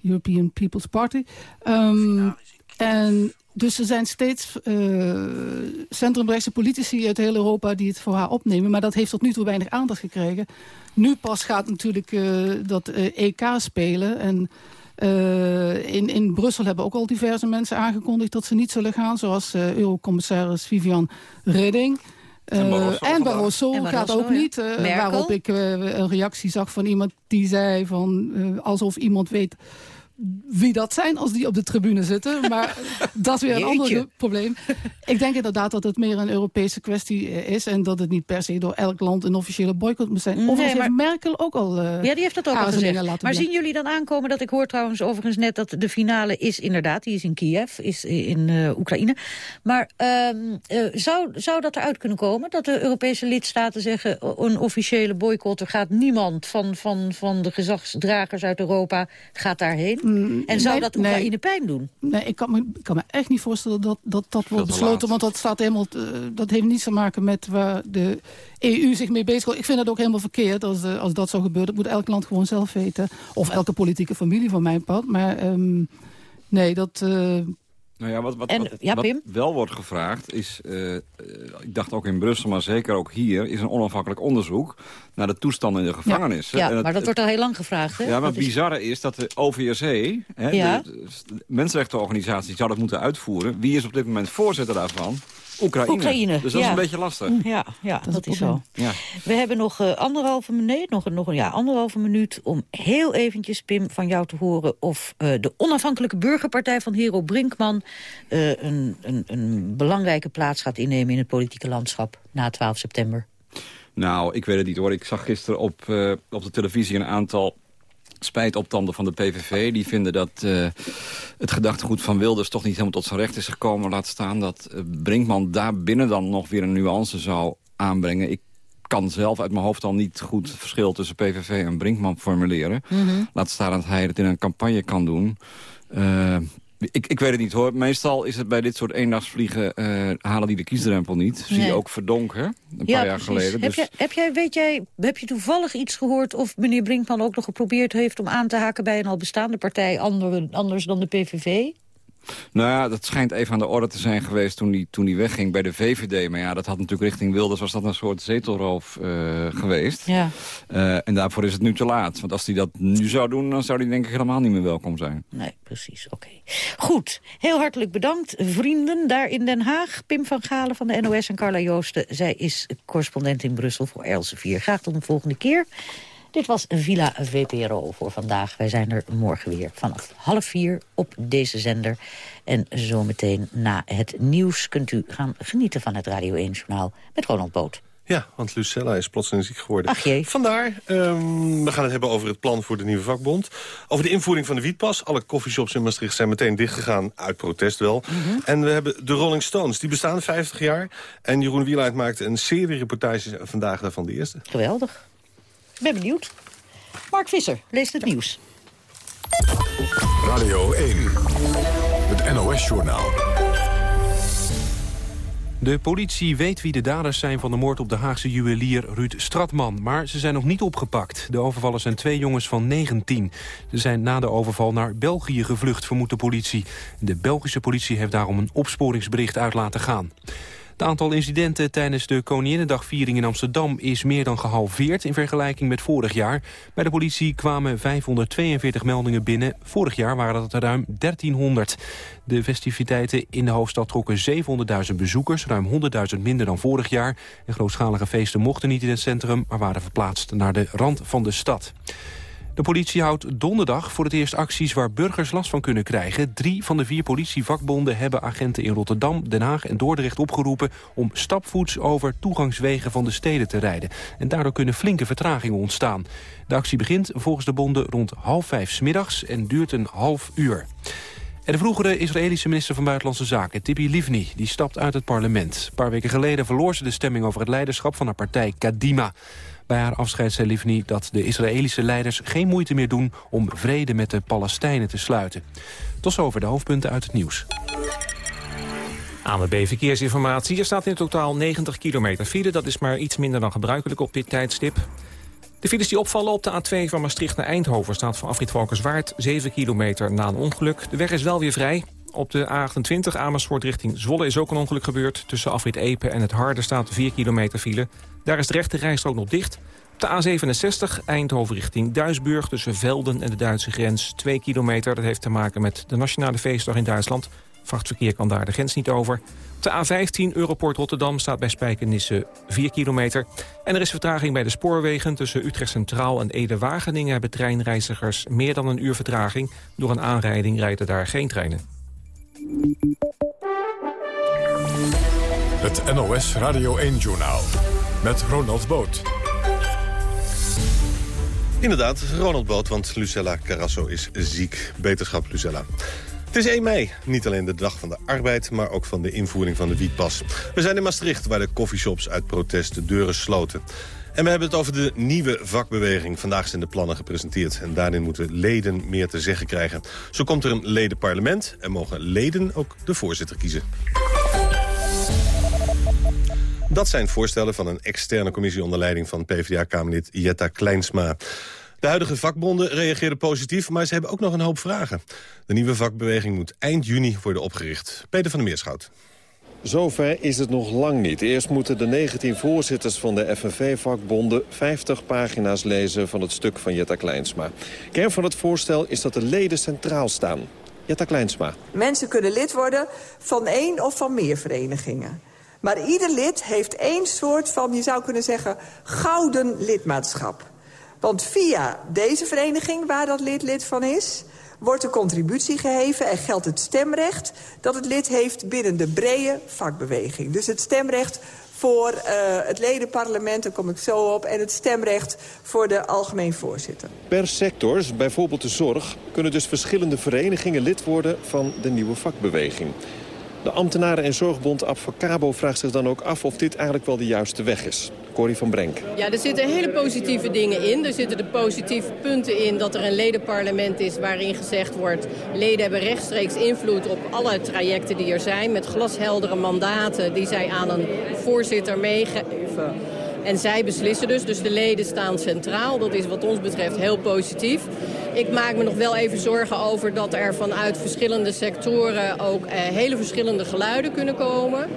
European People's Party. Ehm, en dus er zijn steeds eh centrumrechtse politici uit heel Europa die het voor haar opnemen. Maar dat heeft tot nu toe weinig aandacht gekregen. Nu pas gaat natuurlijk eh, dat eh, EK spelen. En eh, in, in Brussel hebben ook al diverse mensen aangekondigd dat ze niet zullen gaan. Zoals eh, Eurocommissaris Vivian Redding. En Eh, Barroso en. Barroso gaat Barroso, ook ja. niet. eh, waarop ik eh, een reactie zag van iemand die zei van... alsof iemand weet wie dat zijn als die op de tribune zitten. Maar dat is weer een ander probleem. Ik denk inderdaad dat het meer een Europese kwestie eh, is... en dat het niet per se door elk land een officiële boycott moet zijn. Nee, Overigens maar- heeft Merkel ook al eh, Ja, die heeft dat ook al gezegd. Maar zien jullie dan aankomen dat ik hoor trouwens overigens net dat de finale is inderdaad, die is in Kiev, is in eh, Oekraïne. Maar ehm, eh, zou, zou dat eruit kunnen komen dat de Europese lidstaten zeggen een officiële boycott, er gaat niemand van, van, van de gezagsdragers uit Europa gaat daarheen? En zou nee, dat nee. Oekraïne pijn doen? Nee, ik kan, me, ik kan me echt niet voorstellen dat dat, dat wordt te besloten. Want dat, staat helemaal, eh, dat heeft niets te maken met waar de EU zich mee bezig Ik vind het ook helemaal verkeerd als, eh, als dat zou gebeuren. Dat moet elk land gewoon zelf weten. Of elke politieke familie van mijn pad. Maar ehm, nee, dat... eh, Nou ja, wat, wat, En- wat, ja, wat Pim? wel wordt gevraagd is, eh, ik dacht ook in Brussel, maar zeker ook hier, is een onafhankelijk onderzoek naar de toestanden in de gevangenissen. Ja, maar dat wordt al heel lang gevraagd. Hè? ja, maar het is- bizarre is dat de OVSE, hè, Ja. de, de mensenrechtenorganisatie, zou dat moeten uitvoeren. Wie is op dit moment voorzitter daarvan? Oekraïne. Oekraïne, dus dat ja. is een beetje lastig. Ja, ja dat, is zo. Ja. We hebben nog eh, anderhalve minuut, nog, een- nog een ja, anderhalve minuut om heel eventjes, Pim, van jou te horen of eh, de onafhankelijke burgerpartij van Hero Brinkman eh, een, een, een belangrijke plaats gaat innemen in het politieke landschap na 12 september. Nou, ik weet het niet hoor. Ik zag gisteren op, eh, op de televisie een aantal spijtoptanden van de PVV. Die vinden dat eh, het gedachtegoed van Wilders toch niet helemaal tot zijn recht is gekomen. Laat staan dat eh, Brinkman daar binnen dan nog weer een nuance zou aanbrengen. Ik kan zelf uit mijn hoofd al niet goed het verschil tussen PVV en Brinkman formuleren. Laat staan dat hij het in een campagne kan doen. Eh, ik, ik weet het niet hoor. Meestal is het bij dit soort eendagsvliegen... eh, halen die de kiesdrempel niet. Zie je ook Verdonken, een paar jaar geleden. Heb, Dus... jij, heb, jij, weet jij, heb je toevallig iets gehoord of meneer Brinkman ook nog geprobeerd heeft om aan te haken bij een al bestaande partij anders dan de PVV? Nou ja, dat schijnt even aan de orde te zijn geweest toen die, toen die wegging bij de VVD. Maar ja, dat had natuurlijk richting Wilders, was dat een soort zetelroof eh, geweest. Ja. Eh, en daarvoor is het nu te laat. Want als hij dat nu zou doen, dan zou hij denk ik helemaal niet meer welkom zijn. Nee, precies. Oké. Goed. Heel hartelijk bedankt, vrienden, daar in Den Haag. Pim van Galen van de NOS en Carla Joosten. Zij is correspondent in Brussel voor Elsevier. Graag tot de volgende keer. Dit was Villa VPRO voor vandaag. Wij zijn er morgen weer vanaf half vier op deze zender. En zometeen na het nieuws kunt u gaan genieten van het Radio 1-journaal met Ronald Boot. Ja, want Lucella is plotseling ziek geworden. Ach jee. Vandaar, um, we gaan het hebben over het plan voor de nieuwe vakbond. Over de invoering van de wietpas. Alle coffeeshops in Maastricht zijn meteen dichtgegaan, uit protest wel. Mhm. En we hebben de Rolling Stones, die bestaan 50 jaar. En Jeroen Wieluid maakte een serie reportages, vandaag daarvan de eerste. Geweldig. Ik ben benieuwd. Mark Visser leest het nieuws. Radio 1, het NOS-journaal. De politie weet wie de daders zijn van de moord op de Haagse juwelier Ruud Stratman. Maar ze zijn nog niet opgepakt. De overvallers zijn twee jongens van 19. Ze zijn na de overval naar België gevlucht, vermoedt de politie. De Belgische politie heeft daarom een opsporingsbericht uit laten gaan. Het aantal incidenten tijdens de Koninginnedagviering in Amsterdam is meer dan gehalveerd in vergelijking met vorig jaar. Bij de politie kwamen 542 meldingen binnen. Vorig jaar waren dat er ruim 1300. De festiviteiten in de hoofdstad trokken 700.000 bezoekers, ruim 100.000 minder dan vorig jaar. En grootschalige feesten mochten niet in het centrum, maar waren verplaatst naar de rand van de stad. De politie houdt donderdag voor het eerst acties waar burgers last van kunnen krijgen. Drie van de vier politievakbonden hebben agenten in Rotterdam, Den Haag en Dordrecht opgeroepen om stapvoets over toegangswegen van de steden te rijden. En daardoor kunnen flinke vertragingen ontstaan. De actie begint volgens de bonden rond half vijf smiddags en duurt een half uur. En de vroegere Israëlische minister van Buitenlandse Zaken, Tibi Livni, die stapt uit het parlement. Een paar weken geleden verloor ze de stemming over het leiderschap van haar partij Kadima. Bij haar afscheid zei dat de Israëlische leiders geen moeite meer doen om vrede met de Palestijnen te sluiten. Tot zover de hoofdpunten uit het nieuws. ANWB Verkeersinformatie. Er staat in totaal 90 kilometer file. Dat is maar iets minder dan gebruikelijk op dit tijdstip. De files die opvallen op de A2 van Maastricht naar Eindhoven... staat voor afrit Valkenswaard 7 kilometer na een ongeluk. De weg is wel weer vrij. Op de A28 Amersfoort richting Zwolle is ook een ongeluk gebeurd. Tussen afrit Epe en het Harde staat 4 kilometer file. Daar is de rechte rijstrook nog dicht. Op de A67 Eindhoven richting Duisburg tussen Velden en de Duitse grens 2 kilometer. Dat heeft te maken met de Nationale Feestdag in Duitsland. Vrachtverkeer kan daar de grens niet over. Op de A15 Europort Rotterdam staat bij Spijkenisse 4 kilometer. En er is vertraging bij de spoorwegen tussen Utrecht Centraal en Ede-Wageningen... hebben treinreizigers meer dan een uur vertraging. Door een aanrijding rijden daar geen treinen. Het NOS Radio 1-journaal met Ronald Boot. Inderdaad, Ronald Boot, want Lucella Carrasso is ziek. Beterschap, Lucella. Het is 1 mei, niet alleen de dag van de arbeid... maar ook van de invoering van de wietpas. We zijn in Maastricht, waar de coffeeshops uit protest de deuren sloten. En we hebben het over de nieuwe vakbeweging. Vandaag zijn de plannen gepresenteerd. En daarin moeten leden meer te zeggen krijgen. Zo komt er een ledenparlement en mogen leden ook de voorzitter kiezen. Dat zijn voorstellen van een externe commissie onder leiding van PvdA-kamerlid Jetta Kleinsma. De huidige vakbonden reageerden positief, maar ze hebben ook nog een hoop vragen. De nieuwe vakbeweging moet eind juni worden opgericht. Peter van der Meerschout. Zover is het nog lang niet. Eerst moeten de 19 voorzitters van de FNV-vakbonden 50 pagina's lezen van het stuk van Jetta Kleinsma. Kern van het voorstel is dat de leden centraal staan. Jetta Kleinsma. Mensen kunnen lid worden van één of van meer verenigingen. Maar ieder lid heeft één soort van, je zou kunnen zeggen, gouden lidmaatschap. Want via deze vereniging, waar dat lid lid van is... wordt de contributie geheven en geldt het stemrecht... dat het lid heeft binnen de brede vakbeweging. Dus het stemrecht voor uh, het ledenparlement, daar kom ik zo op... en het stemrecht voor de algemeen voorzitter. Per sector, bijvoorbeeld de zorg... kunnen dus verschillende verenigingen lid worden van de nieuwe vakbeweging. De ambtenaren- en zorgbond Advocabo vraagt zich dan ook af... of dit eigenlijk wel de juiste weg is. Corrie van Brenk. Ja, er zitten hele positieve dingen in. Er zitten de positieve punten in dat er een ledenparlement is... waarin gezegd wordt, leden hebben rechtstreeks invloed op alle trajecten die er zijn... met glasheldere mandaten die zij aan een voorzitter meegeven. En zij beslissen dus, dus de leden staan centraal. Dat is wat ons betreft heel positief. Ik maak me nog wel even zorgen over dat er vanuit verschillende sectoren ook eh, hele verschillende geluiden kunnen komen.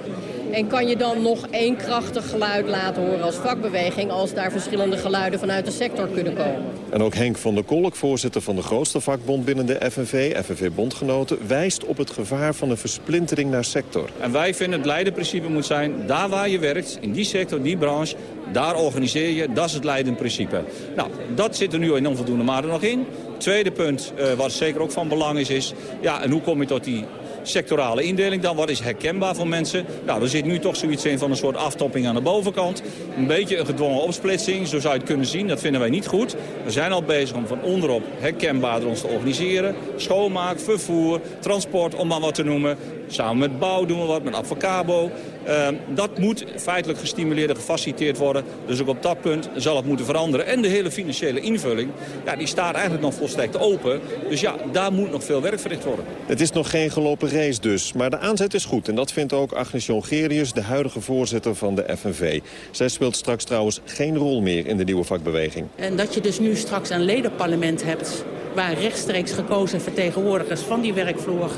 En kan je dan nog één krachtig geluid laten horen als vakbeweging... als daar verschillende geluiden vanuit de sector kunnen komen. En ook Henk van der Kolk, voorzitter van de grootste vakbond binnen de FNV... FNV Bondgenoten, wijst op het gevaar van een versplintering naar sector. En wij vinden het leidenprincipe moet zijn... daar waar je werkt, in die sector, die branche... daar organiseer je, dat is het leidend principe. Nou, dat zit er nu in onvoldoende mate nog in. Tweede punt, uh, wat zeker ook van belang is, is... ja, en hoe kom je tot die sectorale indeling dan? Wat is herkenbaar voor mensen? Nou, er zit nu toch zoiets in van een soort aftopping aan de bovenkant. Een beetje een gedwongen opsplitsing, zo zou je het kunnen zien. Dat vinden wij niet goed. We zijn al bezig om van onderop herkenbaarder ons te organiseren. Schoonmaak, vervoer, transport, om maar wat te noemen. Samen met bouw doen we wat, met Advocabo. Uh, dat moet feitelijk gestimuleerd en gefaciliteerd worden. Dus ook op dat punt zal het moeten veranderen. En de hele financiële invulling, ja, die staat eigenlijk nog volstrekt open. Dus ja, daar moet nog veel werk verricht worden. Het is nog geen gelopen race dus, maar de aanzet is goed. En dat vindt ook Agnes Jongerius, de huidige voorzitter van de FNV. Zij speelt straks trouwens geen rol meer in de nieuwe vakbeweging. En dat je dus nu straks een ledenparlement hebt... waar rechtstreeks gekozen vertegenwoordigers van die werkvloer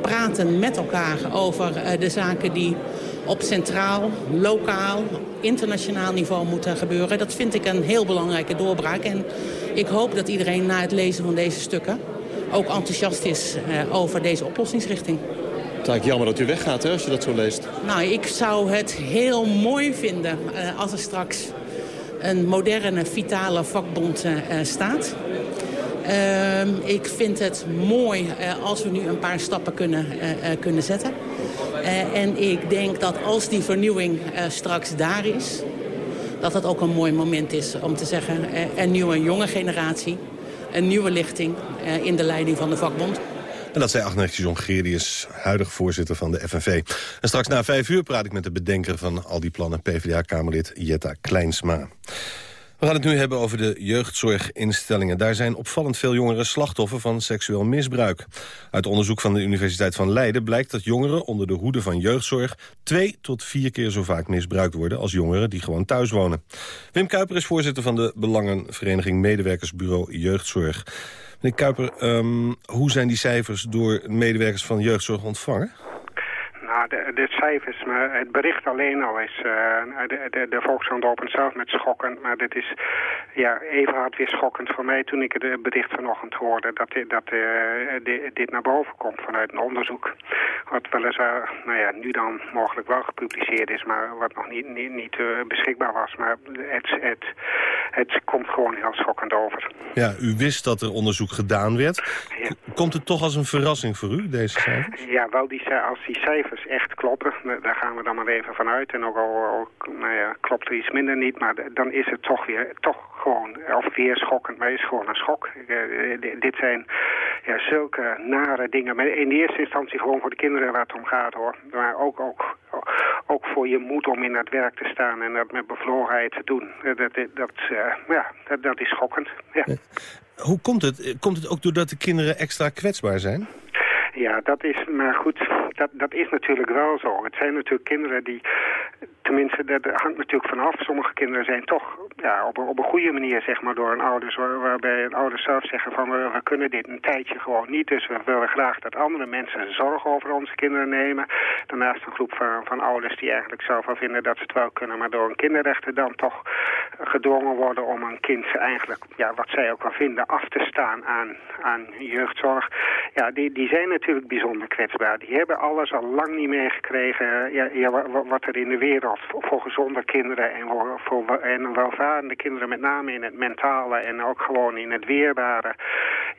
praten met elkaar over uh, de zaken die op centraal, lokaal, internationaal niveau moeten gebeuren. Dat vind ik een heel belangrijke doorbraak. En ik hoop dat iedereen na het lezen van deze stukken ook enthousiast is uh, over deze oplossingsrichting. Het is eigenlijk jammer dat u weggaat hè, als je dat zo leest. Nou, ik zou het heel mooi vinden als er straks een moderne, vitale vakbond staat. Uh, ik vind het mooi uh, als we nu een paar stappen kunnen, uh, kunnen zetten. en ik denk dat als die vernieuwing straks daar is... dat dat ook een mooi moment is om te zeggen... een nieuwe jonge generatie, een nieuwe lichting in de leiding van de vakbond. En dat zei Agnes Jongerius, huidig voorzitter van de FNV. En straks na vijf uur praat ik met de bedenker van al die plannen... PvdA-kamerlid Jetta Kleinsma. We gaan het nu hebben over de jeugdzorginstellingen. Daar zijn opvallend veel jongeren slachtoffer van seksueel misbruik. Uit onderzoek van de Universiteit van Leiden blijkt dat jongeren onder de hoede van jeugdzorg twee tot vier keer zo vaak misbruikt worden als jongeren die gewoon thuis wonen. Wim Kuiper is voorzitter van de Belangenvereniging Medewerkersbureau Jeugdzorg. Meneer Kuiper, um, hoe zijn die cijfers door medewerkers van jeugdzorg ontvangen? Nou, de, cijfers, maar het bericht alleen al is... Uh, de, de, de Volkskrant opent zelf met schokkend, maar dit is ja, even hard weer schokkend voor mij... toen ik het bericht vanochtend hoorde dat, dat uh, dit naar boven komt vanuit een onderzoek. Wat weliswaar, nou ja, nu dan mogelijk wel gepubliceerd is... maar wat nog niet, niet, niet beschikbaar was. Maar het, het, het komt gewoon heel schokkend over. Ja, u wist dat er onderzoek gedaan werd. Ja. Komt het toch als een verrassing voor u, deze cijfers? Ja, wel die, als die cijfers echt kloppen, daar gaan we dan maar even vanuit. En ook al ook, nou ja, klopt er iets minder niet, maar dan is het toch weer toch gewoon, of weer schokkend, maar het is gewoon een schok. Uh, dit zijn ja, zulke nare dingen. Maar in de eerste instantie gewoon voor de kinderen waar het om gaat hoor. Maar ook, ook, ook voor je moed om in het werk te staan en dat met bevlogenheid te doen. Dat, dat, dat ja, dat, dat is schokkend. Ja. Hoe komt het? Komt het ook doordat de kinderen extra kwetsbaar zijn? Ja, dat is, maar goed, dat, dat is natuurlijk wel zo. Het zijn natuurlijk kinderen die, tenminste, dat hangt natuurlijk vanaf. Sommige kinderen zijn toch ja, op, een, op een goede manier, zeg maar, door hun ouders, waar, waarbij een ouders zelf zeggen van, we, kunnen dit een tijdje gewoon niet, dus we willen graag dat andere mensen zorg over onze kinderen nemen. Daarnaast een groep van, van ouders die eigenlijk zelf wel vinden dat ze het wel kunnen, maar door een kinderrechten dan toch gedwongen worden om een kind eigenlijk, ja, wat zij ook wel vinden, af te staan aan, aan jeugdzorg. Ja, die, die zijn natuurlijk bijzonder kwetsbaar. Die hebben alles al lang niet meegekregen ja, ja, wat er in de wereld voor, voor gezonde kinderen en voor, voor en welvarende kinderen, met name in het mentale en ook gewoon in het weerbare.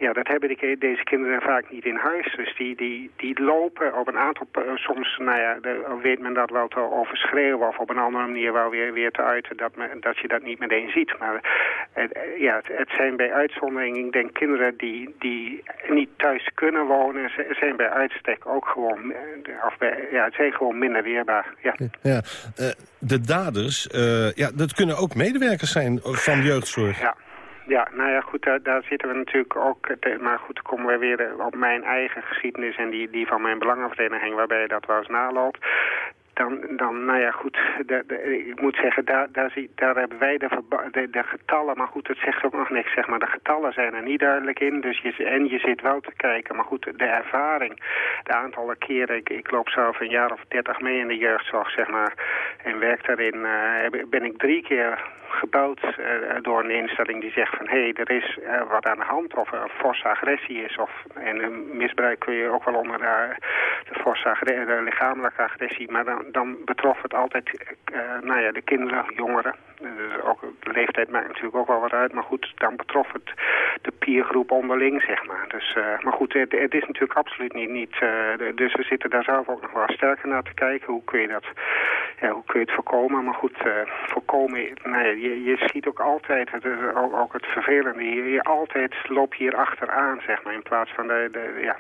Ja, dat hebben die, deze kinderen vaak niet in huis. Dus die, die, die lopen op een aantal, soms nou ja, de, weet men dat wel te overschreeuwen of op een andere manier wel weer, weer te uiten dat, me, dat je dat niet meteen ziet. Maar het, ja, het, het zijn bij uitzondering, ik denk kinderen die, die niet thuis kunnen wonen, zijn bij uitstek ook gewoon, of bij, ja, het zijn gewoon minder weerbaar. Ja. ja de daders, uh, ja, dat kunnen ook medewerkers zijn van jeugdzorg. Ja. Ja, nou ja, goed, daar, daar zitten we natuurlijk ook... Te, maar goed, dan komen we weer op mijn eigen geschiedenis... en die, die van mijn belangenvereniging, waarbij dat wel eens naloopt dan, dan, nou ja, goed, de, ik moet zeggen, daar, daar, zie, daar hebben wij de, de, de, getallen, maar goed, het zegt ook nog niks, zeg maar. De getallen zijn er niet duidelijk in, dus je, en je zit wel te kijken. Maar goed, de ervaring, de aantallen keren, ik, ik loop zelf een jaar of dertig mee in de jeugdzorg, zeg maar, en werk daarin, uh, ben ik drie keer gebouwd uh, door een instelling die zegt van... hé, hey, er is uh, wat aan de hand of er forse agressie is. Of, en misbruik kun je ook wel onder de, de forse agressie, de lichamelijke agressie. Maar dan, dan betrof het altijd uh, nou ja, de kinderen, jongeren. Dus ook, de leeftijd maakt natuurlijk ook wel wat uit. Maar goed, dan betrof het de peergroep onderling, zeg maar. Dus, maar goed, het, is natuurlijk absoluut niet... niet dus we zitten daar zelf ook nog wel sterker naar te kijken. Hoe kun je dat... Ja, hoe kun je het voorkomen? Maar goed, voorkomen... Nou ja, je, je schiet ook altijd, het, ook, het vervelende, je, altijd loop hier achteraan, zeg maar, in plaats van de, de ja.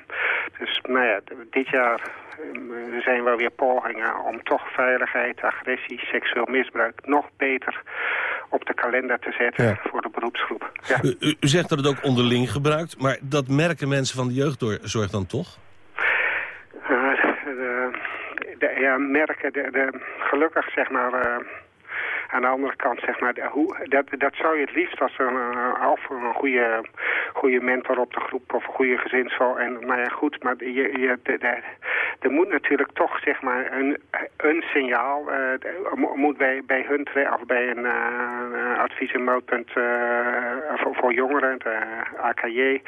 Dus, nou ja, dit jaar zijn wel weer pogingen om toch veiligheid, agressie, seksueel misbruik nog beter op de kalender te zetten ja. voor de beroepsgroep. Ja. U, u, zegt dat het ook onderling gebruikt, maar dat merken mensen van de jeugdzorg dan toch? De, de, ja, merken, de, de, gelukkig zeg maar... Uh, aan de andere kant, zeg maar, hoe, dat, dat zou je het liefst als een, of een goede, goede mentor op de groep of een goede gezinsval. En, nou ja, goed, maar je, je, de, de, er moet natuurlijk toch, zeg maar, een, een signaal, uh, moet bij, bij hun, of bij een uh, advies- en meldpunt voor, voor, jongeren, de AKJ,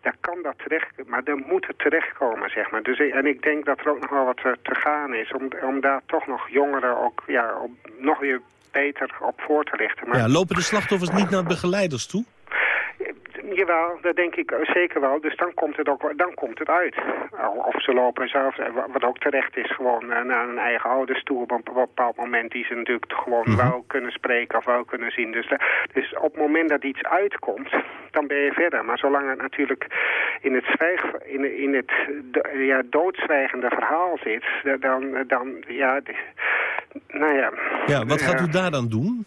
daar kan dat terecht, maar dan moet het terechtkomen, zeg maar. Dus, en ik denk dat er ook nog wel wat te gaan is, om, om daar toch nog jongeren ook, ja, op, nog weer beter op voor te richten. Maar... Ja, lopen de slachtoffers niet naar begeleiders toe? Jawel, dat denk ik zeker wel. Dus dan komt het ook dan komt het uit. Of ze lopen zelf, wat ook terecht is, gewoon naar hun eigen ouders toe op een bepaald moment die ze natuurlijk gewoon mm -hmm. wel kunnen spreken of wel kunnen zien. Dus, dus op het moment dat iets uitkomt, dan ben je verder. Maar zolang het natuurlijk in het, zwijg, in, in het ja, doodzwijgende verhaal zit, dan, dan ja, nou ja. Ja, wat gaat u daar dan doen?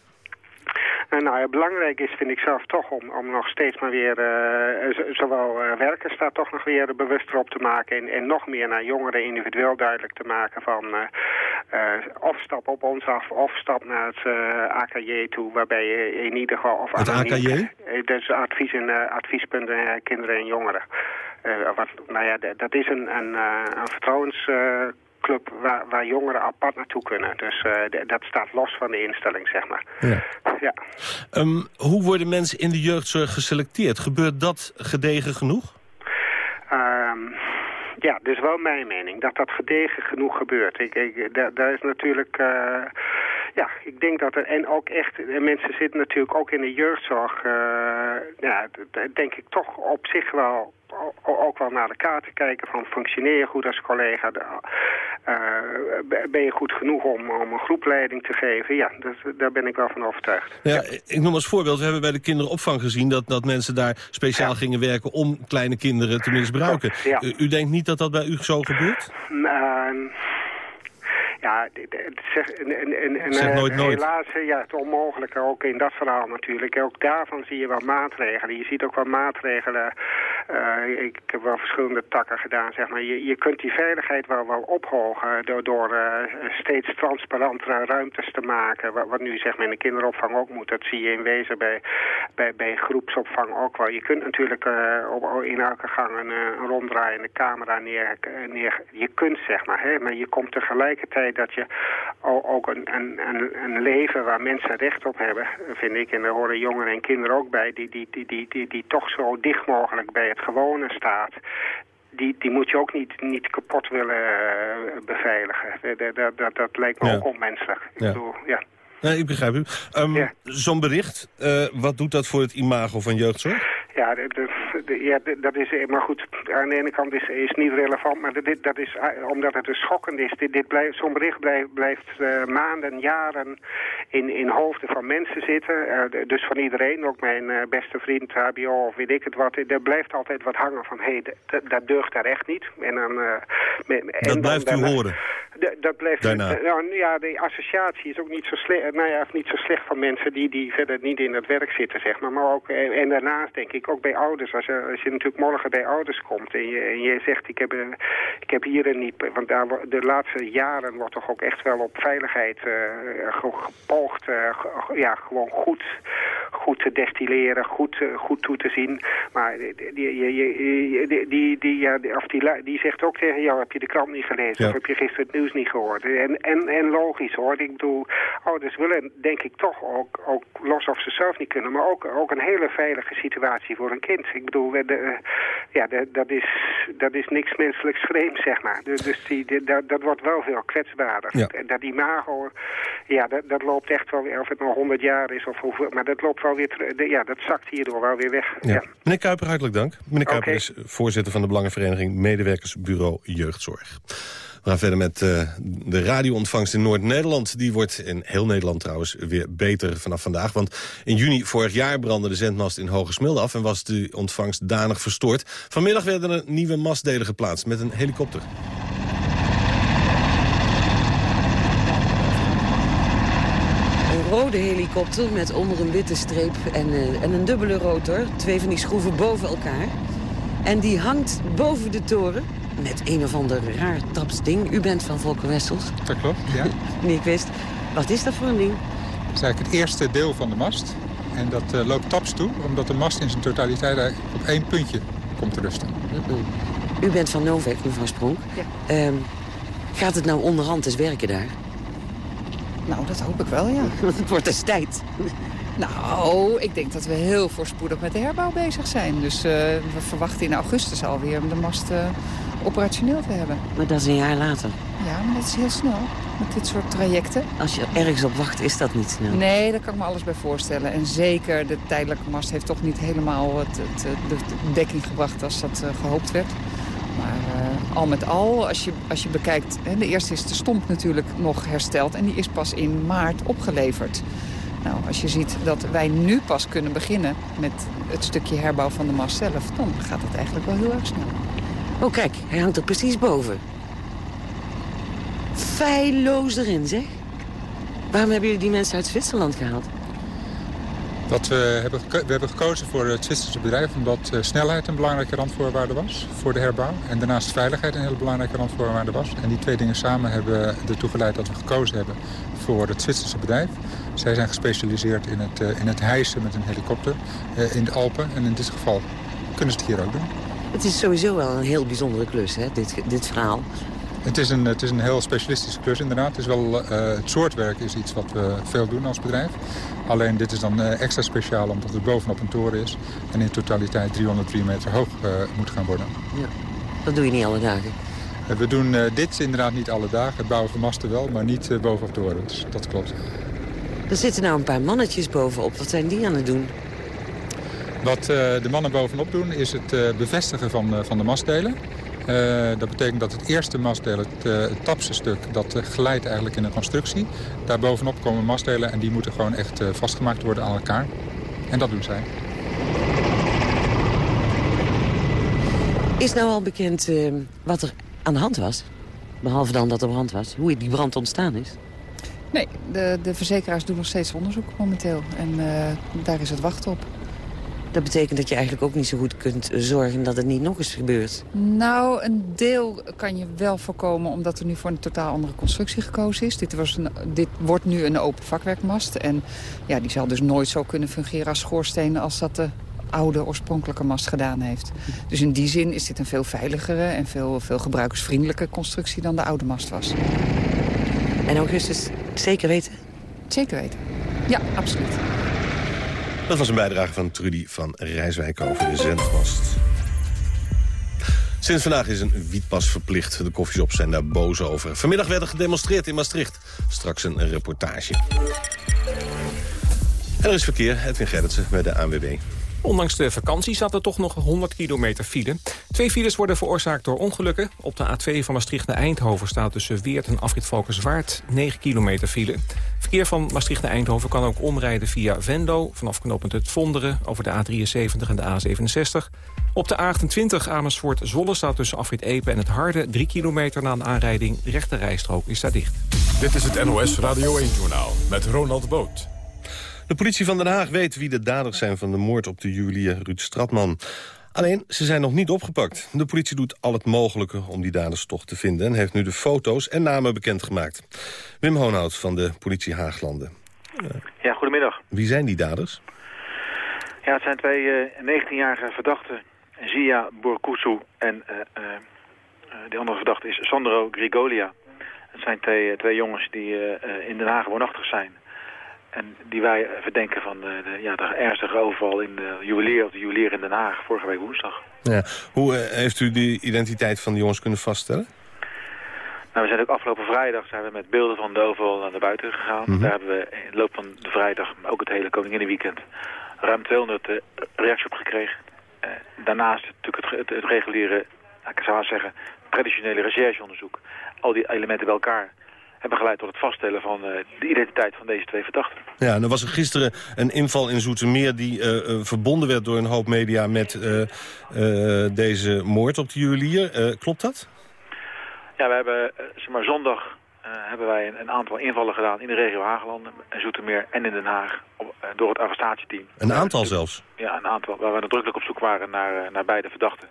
Nou ja, belangrijk is, vind ik zelf toch, om, om nog steeds maar weer, uh, zowel uh, werkers daar toch nog weer bewuster op te maken en, en nog meer naar jongeren individueel duidelijk te maken van uh, of stap op ons af of stap naar het AKJ toe, waarbij je in ieder geval... Of het AKJ? Dus advies en, adviespunten kinderen en jongeren. wat, nou ja, dat is een, een, een vertrouwens club waar, waar jongeren apart naartoe kunnen. Dus uh, dat staat los van de instelling, zeg maar. Ja. ja. Um, hoe worden mensen in de jeugdzorg geselecteerd? Gebeurt dat gedegen genoeg? Um, ja, dus wel mijn mening, dat dat gedegen genoeg gebeurt. Ik, ik, daar, daar is natuurlijk... Uh, ja, ik denk dat er... En ook echt, mensen zitten natuurlijk ook in de jeugdzorg... Uh, ja, denk ik toch op zich wel ook wel naar de kaarten kijken van functioneer je goed als collega, uh, ben je goed genoeg om, om een groepleiding te geven. Ja, dat, daar ben ik wel van overtuigd. Ja, ja, Ik noem als voorbeeld, we hebben bij de kinderopvang gezien dat, dat mensen daar speciaal ja. gingen werken om kleine kinderen te misbruiken. Ja. U, u, denkt niet dat dat bij u zo gebeurt? Uh, ja, en, en, en, zeg nooit nooit. helaas, ja, het onmogelijke ook in dat verhaal natuurlijk. Ook daarvan zie je wel maatregelen. Je ziet ook wel maatregelen. Uh, ik heb wel verschillende takken gedaan, zeg maar. Je, je kunt die veiligheid wel, wel ophogen door, door uh, steeds transparantere ruimtes te maken. Wat, wat, nu zeg maar in de kinderopvang ook moet. Dat zie je in wezen bij, bij, bij groepsopvang ook wel. Je kunt natuurlijk uh, op, in elke gang een, een ronddraaiende camera neer, neer... Je kunt zeg maar, hè, maar je komt tegelijkertijd dat je ook een, een, een, leven waar mensen recht op hebben, vind ik. En daar horen jongeren en kinderen ook bij, die, die, die, die, die, die toch zo dicht mogelijk bij het gewone staat die, die moet je ook niet, niet kapot willen uh, beveiligen. Dat, dat, dat, dat lijkt me ja. ook onmenselijk. Ik ja. bedoel, ja. Nee, ik begrijp u. Um, ja. Zo'n bericht, uh, wat doet dat voor het imago van jeugdzorg? Ja, de, ja dat is, maar goed, aan de ene kant is, is niet relevant, maar dit, dat is, omdat het dus schokkend is. Dit, dit blijft, Zo'n bericht blijft, blijft uh, maanden, jaren in, in hoofden van mensen zitten. Uh, dus van iedereen, ook mijn uh, beste vriend, HBO of weet ik het wat. Er blijft altijd wat hangen van, hé, hey, dat deugt daar echt niet. En dan, met, dat en blijft dan, u horen? Dat blijft, nou, ja, de associatie is ook niet zo slecht, nou ja, niet zo slecht van mensen die, die verder niet in het werk zitten, zeg maar. Maar ook, en daarnaast denk ik, ook bij ouders, als je, als je natuurlijk morgen bij ouders komt en je, en je zegt ik heb, een- ik heb hier een niet... Want daar, de laatste jaren wordt toch ook echt wel op veiligheid eh, ge- gepoogd. eh, ja, gewoon goed, goed te destilleren, goed, eh, goed toe te zien. Maar die, die, die, die, die, ja, of die, die zegt ook tegen jou, heb je de krant niet gelezen? Ja. Of heb je gisteren het nieuws niet gehoord? En, en, en logisch hoor. Ik bedoel, ouders willen denk ik toch ook, ook los of ze zelf niet kunnen, maar ook, ook een hele veilige situatie voor een kind. Ik bedoel, we- de, eh, ja, de- dat, is, dat is niks menselijks vreemds, zeg maar. Dus dus die, dat, dat wordt wel veel kwetsbaarder. Ja. En Dat imago, ja, dat, dat loopt echt wel weer, of het nou 100 jaar is of hoeveel, maar dat loopt wel weer. De- Ja, dat zakt hierdoor wel weer weg. Ja. Meneer Kuiper, hartelijk dank. Meneer Kuiper is voorzitter van de Belangenvereniging Medewerkersbureau Jeugdzorg. We gaan verder met eh, de radioontvangst in Noord-Nederland. Die wordt in heel Nederland trouwens weer beter vanaf vandaag. Want in juni vorig jaar brandde de zendmast in Hoge Smilde af... en was de ontvangst danig verstoord. Vanmiddag werden er nieuwe mastdelen geplaatst met een helikopter. Een rode helikopter met onder een witte streep en, eh, en een dubbele rotor. Twee van die schroeven boven elkaar. En die hangt boven de toren met een of ander raar tapsding. U bent van Volker Wessels. Dat klopt, ja. Nee, ik wist. Wat is dat voor een ding? Dat is eigenlijk het eerste deel van de mast. En dat eh, loopt taps toe, omdat de mast in zijn totaliteit eigenlijk op één puntje komt te rusten. U bent van Novek, mevrouw Spronk. Ehm, gaat het nou onderhand eens werken daar? Nou, dat hoop ik wel, ja. Want het wordt dus tijd. Nou, ik denk dat we heel voorspoedig met de herbouw bezig zijn. Dus eh, we verwachten in augustus alweer om de mast eh, operationeel te hebben. Maar dat is een jaar later. Ja, maar dat is heel snel met dit soort trajecten. Als je ergens op wacht, is dat niet snel. Nee, daar kan ik me alles bij voorstellen. En zeker de tijdelijke mast heeft toch niet helemaal het, het, de, de dekking gebracht als dat eh, gehoopt werd. Maar eh, al met al, als je, als je bekijkt... Hè, de eerste is de stomp natuurlijk nog hersteld... en die is pas in maart opgeleverd. Nou, als je ziet dat wij nu pas kunnen beginnen... met het stukje herbouw van de mast zelf... dan gaat het eigenlijk wel heel erg snel. Oh, kijk, hij hangt er precies boven. Feilloos erin, zeg. Waarom hebben jullie die mensen uit Zwitserland gehaald? Dat we, hebben we hebben gekozen voor het Zwitserse bedrijf omdat eh, snelheid een belangrijke randvoorwaarde was voor de herbouw. En daarnaast veiligheid een hele belangrijke randvoorwaarde was. En die twee dingen samen hebben ertoe geleid dat we gekozen hebben voor het Zwitserse bedrijf. Zij zijn gespecialiseerd in het, eh, in het hijsen met een helikopter eh, in de Alpen. En in dit geval kunnen ze het hier ook doen. Het is sowieso wel een heel bijzondere klus, hè, dit, dit verhaal. Het is, een, het is een heel specialistische klus inderdaad. Het, is wel, eh, het soort werk is iets wat we veel doen als bedrijf. Alleen dit is dan eh, extra speciaal omdat het bovenop een toren is. En in totaliteit 303 meter hoog eh, moet gaan worden. Ja, dat doe je niet alle dagen. We doen dit inderdaad niet alle dagen. Het bouwen van masten wel, maar niet bovenop torens. Dat klopt. Er zitten nou een paar mannetjes bovenop. Wat zijn die aan het doen? Wat eh, de mannen bovenop doen is het eh, bevestigen van, eh, van de mastdelen. Eh, dat betekent dat het eerste mastdeel, het, eh, het tapse stuk, dat glijdt eigenlijk in de constructie. Daar bovenop komen mastdelen en die moeten gewoon echt eh, vastgemaakt worden aan elkaar. En dat doen zij. Is nou al bekend wat er aan de hand was? Behalve dan dat er brand was. Hoe die brand ontstaan is? Nee, de, de verzekeraars doen nog steeds onderzoek momenteel. En eh, daar is het wachten op. Dat betekent dat je eigenlijk ook niet zo goed kunt zorgen dat het niet nog eens gebeurt. Nou, een deel kan je wel voorkomen omdat er nu voor een totaal andere constructie gekozen is. Dit, was een, dit wordt nu een open vakwerkmast. En ja, die zal dus nooit zo kunnen fungeren als schoorsteen als dat de oude oorspronkelijke mast gedaan heeft. Dus in die zin is dit een veel veiligere en veel, veel gebruikersvriendelijke constructie dan de oude mast was. En augustus zeker weten? Zeker weten. Ja, absoluut. Dat was een bijdrage van Trudy van Rijswijk over de zendmast. Sinds vandaag is een wietpas verplicht. De koffieshops zijn daar boos over. Vanmiddag werd er gedemonstreerd in Maastricht. Straks een reportage. En er is verkeer. Edwin Gerritsen bij de ANWB. Ondanks de vakantie zat er toch nog 100 kilometer file. Twee files worden veroorzaakt door ongelukken. Op de A2 van Maastricht naar Eindhoven staat tussen Weert en Afrit Valkenswaard 9 kilometer file. Verkeer van Maastricht naar Eindhoven kan ook omrijden via Venlo... vanaf knooppunt het Vonderen over de A73 en de A67. Op de A28 Amersfoort-Zwolle staat tussen Afrit Epe en het Harde... 3 kilometer na een aanrijding. De rechte rijstrook is daar dicht. Dit is het NOS Radio 1-journaal met Ronald Boot. De politie van Den Haag weet wie de daders zijn van de moord op de juwelier Ruud Stratman. Alleen, ze zijn nog niet opgepakt. De politie doet al het mogelijke om die daders toch te vinden... en heeft nu de foto's en namen bekendgemaakt. Wim Hoonhout van de politie Haaglanden. Ja, goedemiddag. Wie zijn die daders? Ja, het zijn twee 19-jarige verdachten. Zia Borkusu en uh, de andere verdachte is Sandro Grigolia. Het zijn twee, twee jongens die in Den Haag woonachtig zijn. En die wij verdenken van de, de, ja, de ernstige overval in de juwelier of de juwelier in Den Haag vorige week woensdag. Ja. Hoe heeft u de identiteit van de jongens kunnen vaststellen? Nou, we zijn ook afgelopen vrijdag zijn we met beelden van de overval naar buiten gegaan. Mhm. Daar hebben we in de loop van de vrijdag, maar ook het hele Koninginnenweekend, ruim 200 uh, reacties op gekregen. Uh, daarnaast natuurlijk het, het, het reguliere, nou, ik zou zeggen, traditionele rechercheonderzoek. Al die elementen bij elkaar hebben geleid tot het vaststellen van uh, de identiteit van deze twee verdachten. Ja, en er was er gisteren een inval in Zoetermeer die uh, uh, verbonden werd door een hoop media met deze moord op de juwelier. klopt dat? Ja, we hebben zeg maar, zondag hebben wij een, een, aantal invallen gedaan in de regio Haaglanden, en Zoetermeer en in Den Haag op, door het arrestatieteam. Een aantal zelfs? Ja, een aantal, waar we nadrukkelijk op zoek waren naar, naar beide verdachten.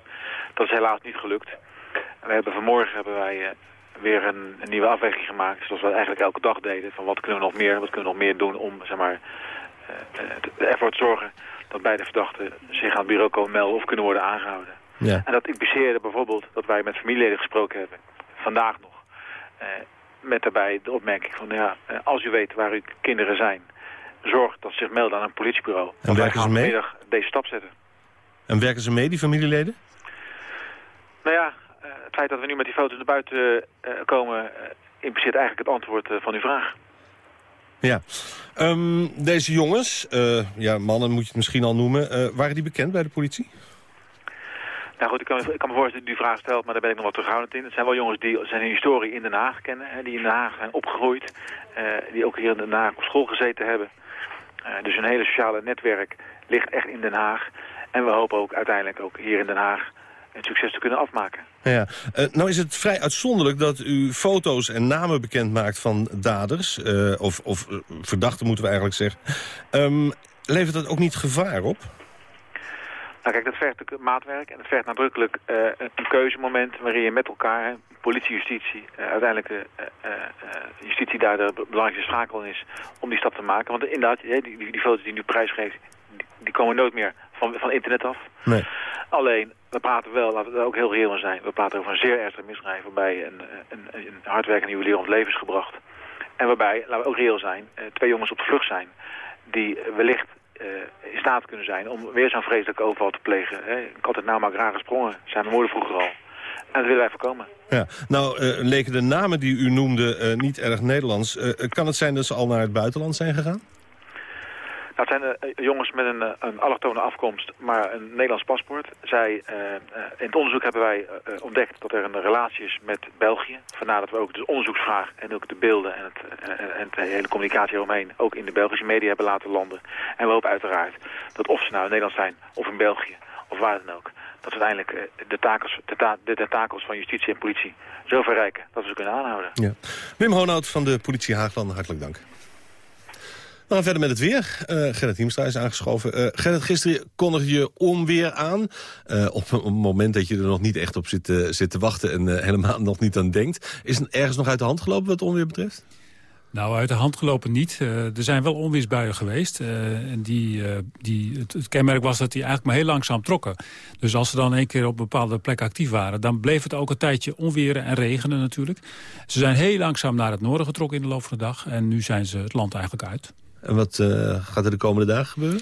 Dat is helaas niet gelukt. En we hebben vanmorgen hebben wij weer een, een, nieuwe afweging gemaakt. Zoals we eigenlijk elke dag deden. Van wat kunnen we nog meer, wat kunnen we nog meer doen om zeg maar, ervoor te zorgen dat beide verdachten zich aan het bureau komen melden of kunnen worden aangehouden. Ja. En dat impliceerde bijvoorbeeld dat wij met familieleden gesproken hebben. Vandaag nog. Uh, met daarbij de opmerking van ja, als u weet waar uw kinderen zijn, zorg dat ze zich melden aan een politiebureau. En Want werken ze mee? deze stap zetten. En werken ze mee, die familieleden? Nou ja, het feit dat we nu met die foto's naar buiten uh, komen... Uh, impliceert eigenlijk het antwoord van uw vraag. Ja. Um, deze jongens, ja, mannen moet je het misschien al noemen... waren die bekend bij de politie? Nou goed, ik kan, ik kan me voorstellen dat u die vraag stelt, maar daar ben ik nog wat terughoudend in. Het zijn wel jongens die zijn historie in Den Haag kennen, hè, die in Den Haag zijn opgegroeid. die ook hier in Den Haag op school gezeten hebben. dus hun hele sociale netwerk ligt echt in Den Haag. En we hopen ook uiteindelijk ook hier in Den Haag het succes te kunnen afmaken. Ja, uh, nou is het vrij uitzonderlijk dat u foto's en namen bekend maakt van daders. Uh, of, of uh, verdachten moeten we eigenlijk zeggen. Um, levert dat ook niet gevaar op? Nou kijk, dat vergt maatwerk en het vergt nadrukkelijk een keuzemoment waarin je met elkaar, politie, justitie, uiteindelijk de justitie daar de belangrijkste schakel in is om die stap te maken. Want inderdaad, die, die, die foto's die nu prijsgeeft, die, die komen nooit meer van, van internet af. Nee. Alleen, we praten wel, laten we ook heel reëel in zijn, we praten over een zeer ernstig misdrijf waarbij een, een, een hardwerkende juwelier om het leven is gebracht. En waarbij, laten we ook reëel zijn, twee jongens op de vlucht zijn die wellicht uh, in staat kunnen zijn om weer zo'n vreselijke overval te plegen. Hè. Ik had het namelijk raar gesprongen, zijn mijn moeder vroeger al. En dat willen wij voorkomen. Ja, nou uh, leken de namen die u noemde uh, niet erg Nederlands. kan het zijn dat ze al naar het buitenland zijn gegaan? Nou, het zijn uh, jongens met een, uh, een allochtone afkomst, maar een Nederlands paspoort. Zij, in het onderzoek hebben wij ontdekt dat er een relatie is met België. Vandaar dat we ook de onderzoeksvraag en ook de beelden en, het, de hele communicatie eromheen ook in de Belgische media hebben laten landen. En we hopen uiteraard dat of ze nou in Nederland zijn of in België of waar dan ook, dat we uiteindelijk de, takels, de, ta van justitie en politie zo verrijken dat we ze kunnen aanhouden. Ja. Wim Hoonhout van de politie Haagland, hartelijk dank. We gaan verder met het weer. Uh, Gerrit Hiemstra is aangeschoven. Uh, Gerrit, gisteren kondigde je onweer aan. Uh, op een moment dat je er nog niet echt op zit, zit te wachten... en helemaal nog niet aan denkt. Is het ergens nog uit de hand gelopen wat onweer betreft? Nou, uit de hand gelopen niet. Er zijn wel onweersbuien geweest. En die, die, het, het, kenmerk was dat die eigenlijk maar heel langzaam trokken. Dus als ze dan één keer op een bepaalde plek actief waren... dan bleef het ook een tijdje onweren en regenen natuurlijk. Ze zijn heel langzaam naar het noorden getrokken in de loop van de dag. En nu zijn ze het land eigenlijk uit. En wat gaat er de komende dagen gebeuren?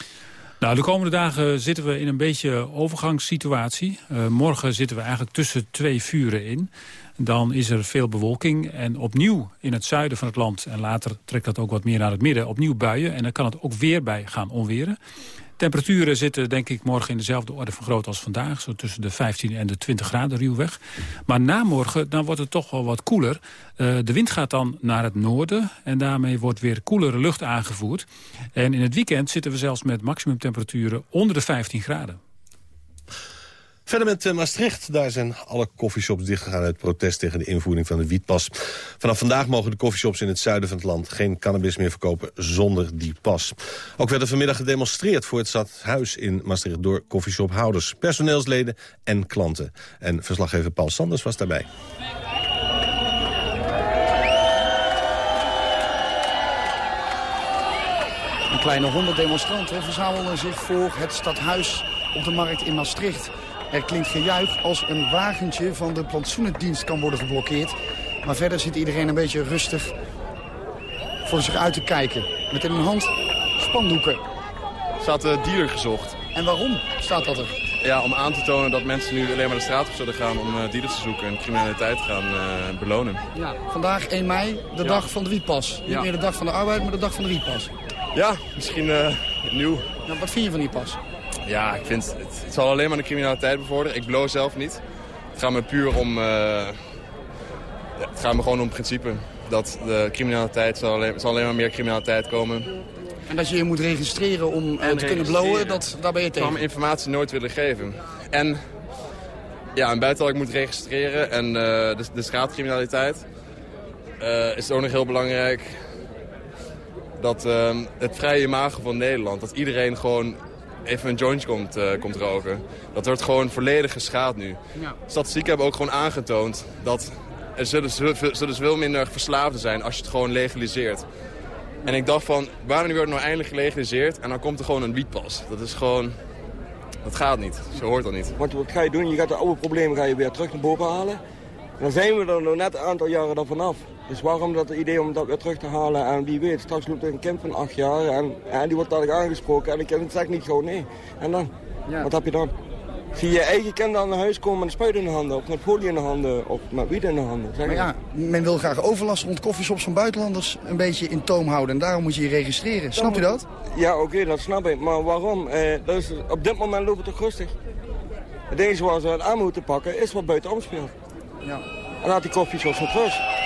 Nou, de komende dagen zitten we in een beetje overgangssituatie. morgen zitten we eigenlijk tussen twee vuren in. Dan is er veel bewolking en opnieuw in het zuiden van het land... en later trekt dat ook wat meer naar het midden, opnieuw buien. En dan kan het ook weer bij gaan onweren. Temperaturen zitten denk ik morgen in dezelfde orde van grootte als vandaag. Zo tussen de 15 en de 20 graden ruwweg. Maar na morgen dan wordt het toch wel wat koeler. Uh, de wind gaat dan naar het noorden. En daarmee wordt weer koelere lucht aangevoerd. En in het weekend zitten we zelfs met maximumtemperaturen onder de 15 graden. Verder met uh, Maastricht. Daar zijn alle koffieshops dichtgegaan uit protest tegen de invoering van de wietpas. Vanaf vandaag mogen de koffieshops in het zuiden van het land geen cannabis meer verkopen zonder die pas. Ook werd er vanmiddag gedemonstreerd voor het stadhuis in Maastricht door koffieshophouders, personeelsleden en klanten. En verslaggever Paul Sanders was daarbij. Een kleine honderd demonstranten verzamelden zich voor het stadhuis op de markt in Maastricht. Er klinkt gejuich als een wagentje van de plantsoenendienst kan worden geblokkeerd. Maar verder zit iedereen een beetje rustig voor zich uit te kijken. Met in hun hand spandoeken. Staat uh, dier gezocht. En waarom staat dat er? Ja, om aan te tonen dat mensen nu alleen maar de straat op zullen gaan om uh, dieren te zoeken en criminaliteit gaan uh, belonen. Ja, vandaag 1 mei, de Ja. dag van de wietpas. Niet Ja. meer de dag van de arbeid, maar de dag van de wietpas. Ja, misschien eh, nieuw. Nou, wat vind je van die pas? Ja, ik vind het, het zal alleen maar de criminaliteit bevorderen. Ik beloof zelf niet. Het gaat me puur om... ja, het gaat me gewoon om principe. Dat de criminaliteit zal alleen, zal alleen maar meer criminaliteit komen. En dat je je moet registreren om eh, te kunnen blowen, dat, daar ben je Ik zou tegen. mijn informatie nooit willen geven. En ja, en buiten dat ik moet registreren en eh, de, de straatcriminaliteit... is het ook nog heel belangrijk dat het vrije imago van Nederland... dat iedereen gewoon even een jointje komt, eh, komt roken. Dat wordt gewoon volledig geschaad nu. Ja. Statistieken hebben ook gewoon aangetoond dat er zullen, zullen, zullen veel minder verslaafden zijn als je het gewoon legaliseert. En ik dacht van, waarom wordt het nou eindelijk gelegaliseerd en dan komt er gewoon een wietpas. Dat is gewoon, dat gaat niet. Zo hoort dat niet. Want wat ga je doen? Je gaat de oude problemen ga je weer terug naar boven halen. En dan zijn we er nog net een aantal jaren dan vanaf. Dus waarom dat idee om dat weer terug te halen? En wie weet, straks loopt er een kind van acht jaar en, en die wordt dadelijk aangesproken. En de kind zegt niet gewoon nee. En dan? Wat heb je dan? Zie je je eigen kind aan naar huis komen met een spuit in de handen, of met folie in de handen, of met wiet in de handen. Zeg Maar ja, men wil graag overlast rond koffieshops van buitenlanders een beetje in toom houden. En daarom moet je je registreren. Snapt u dat? Ja, oké, dat snap ik. Maar waarom? Eh, op dit moment loopt het toch rustig. Het enige waar ze het aan moeten pakken is wat buitenom speelt. Ja. En laat die koffieshops met rust.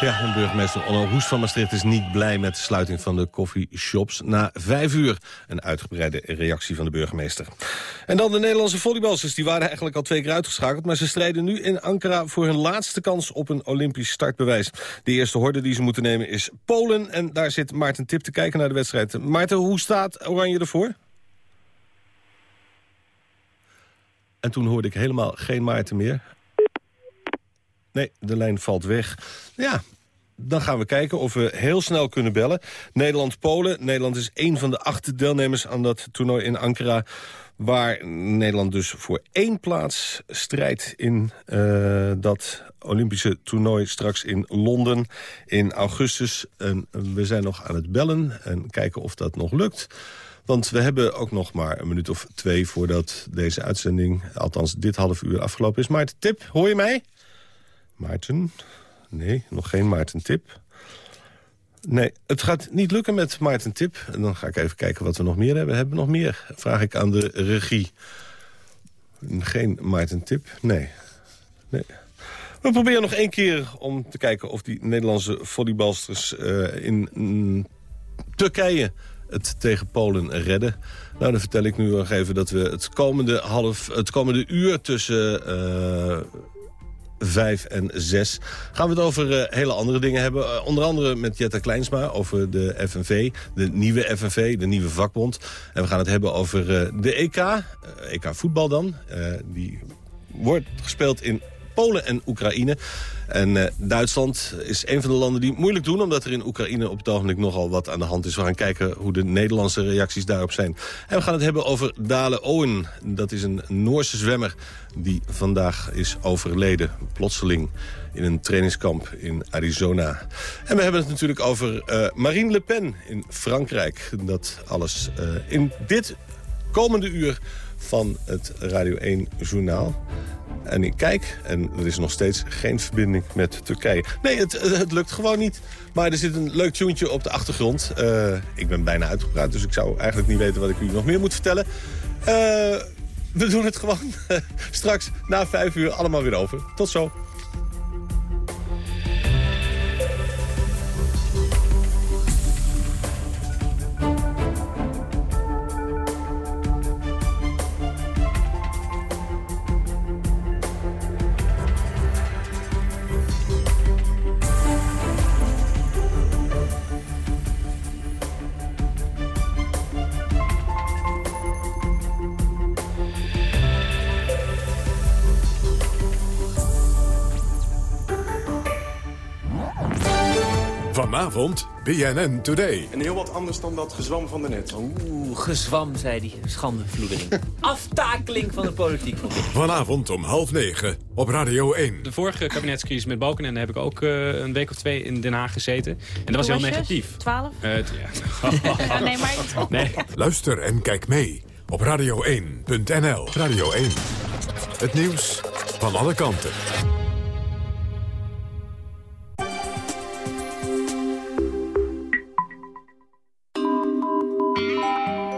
Ja, en burgemeester Onno Hoes van Maastricht is niet blij met de sluiting van de koffieshops. Na vijf uur een uitgebreide reactie van de burgemeester. En dan de Nederlandse volleybalsters. Die waren eigenlijk al twee keer uitgeschakeld. Maar ze strijden nu in Ankara voor hun laatste kans op een Olympisch startbewijs. De eerste horde die ze moeten nemen is Polen. En daar zit Maarten Tip te kijken naar de wedstrijd. Maarten, hoe staat Oranje ervoor? En toen hoorde ik helemaal geen Maarten meer. Nee, de lijn valt weg. Ja, dan gaan we kijken of we heel snel kunnen bellen. Nederland-Polen. Nederland is één van de acht deelnemers aan dat toernooi in Ankara... waar Nederland dus voor één plaats strijdt in eh, dat Olympische toernooi... straks in Londen in augustus. En we zijn nog aan het bellen en kijken of dat nog lukt... Want we hebben ook nog maar een minuut of twee voordat deze uitzending... althans dit half uur afgelopen is. Maarten Tip, hoor je mij? Maarten? Nee, nog geen Maarten Tip. Nee, het gaat niet lukken met Maarten Tip. En dan ga ik even kijken wat we nog meer hebben. Hebben we nog meer? Vraag ik aan de regie. Geen Maarten Tip? Nee. Nee. We proberen nog één keer om te kijken of die Nederlandse volleybalsters eh, in mm, Turkije het tegen Polen redden. Nou, dan vertel ik nu nog even dat we het komende, half, het komende uur tussen... Eh, 5 en 6. Gaan we het over eh, hele andere dingen hebben. Eh, onder andere met Jetta Kleinsma over de FNV. De nieuwe FNV, de nieuwe vakbond. En we gaan het hebben over eh, de EK. EK voetbal dan. die wordt gespeeld in Polen en Oekraïne. En eh, Duitsland is een van de landen die moeilijk doen... omdat er in Oekraïne op het ogenblik nogal wat aan de hand is. We gaan kijken hoe de Nederlandse reacties daarop zijn. En we gaan het hebben over Dale Owen. Dat is een Noorse zwemmer die vandaag is overleden. Plotseling in een trainingskamp in Arizona. En we hebben het natuurlijk over eh, Marine Le Pen in Frankrijk. Dat alles eh, in dit komende uur van het Radio 1 Journaal. En ik kijk, en er is nog steeds geen verbinding met Turkije. Nee, het, het lukt gewoon niet. Maar er zit een leuk tuentje op de achtergrond. Eh, ik ben bijna uitgepraat, dus ik zou eigenlijk niet weten wat ik u nog meer moet vertellen. Eh, we doen het gewoon straks na vijf uur allemaal weer over. Tot zo. Vanavond BNN Today. En heel wat anders dan dat gezwam van de net. Oeh, gezwam, zei die schandevloedering. Aftakeling van de politiek. Vanavond om half negen op Radio 1. De vorige kabinetscrisis met Balkenende heb ik ook uh, een week of twee in Den Haag gezeten. En dat was heel negatief. 12? Uh, ja. nee, maar... Nee. Luister en kijk mee op radio1.nl. Radio 1. Het nieuws van alle kanten.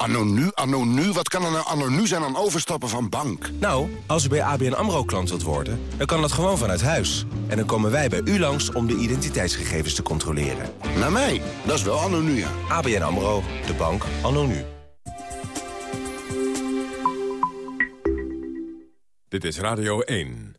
Anno nu, anno nu, wat kan er nou anno nu zijn aan overstappen van bank? Nou, als u bij ABN AMRO klant wilt worden, dan kan dat gewoon vanuit huis. En dan komen wij bij u langs om de identiteitsgegevens te controleren. Naar mij? Dat is wel anno nu, ja. ABN AMRO, de bank anno nu. Dit is Radio 1.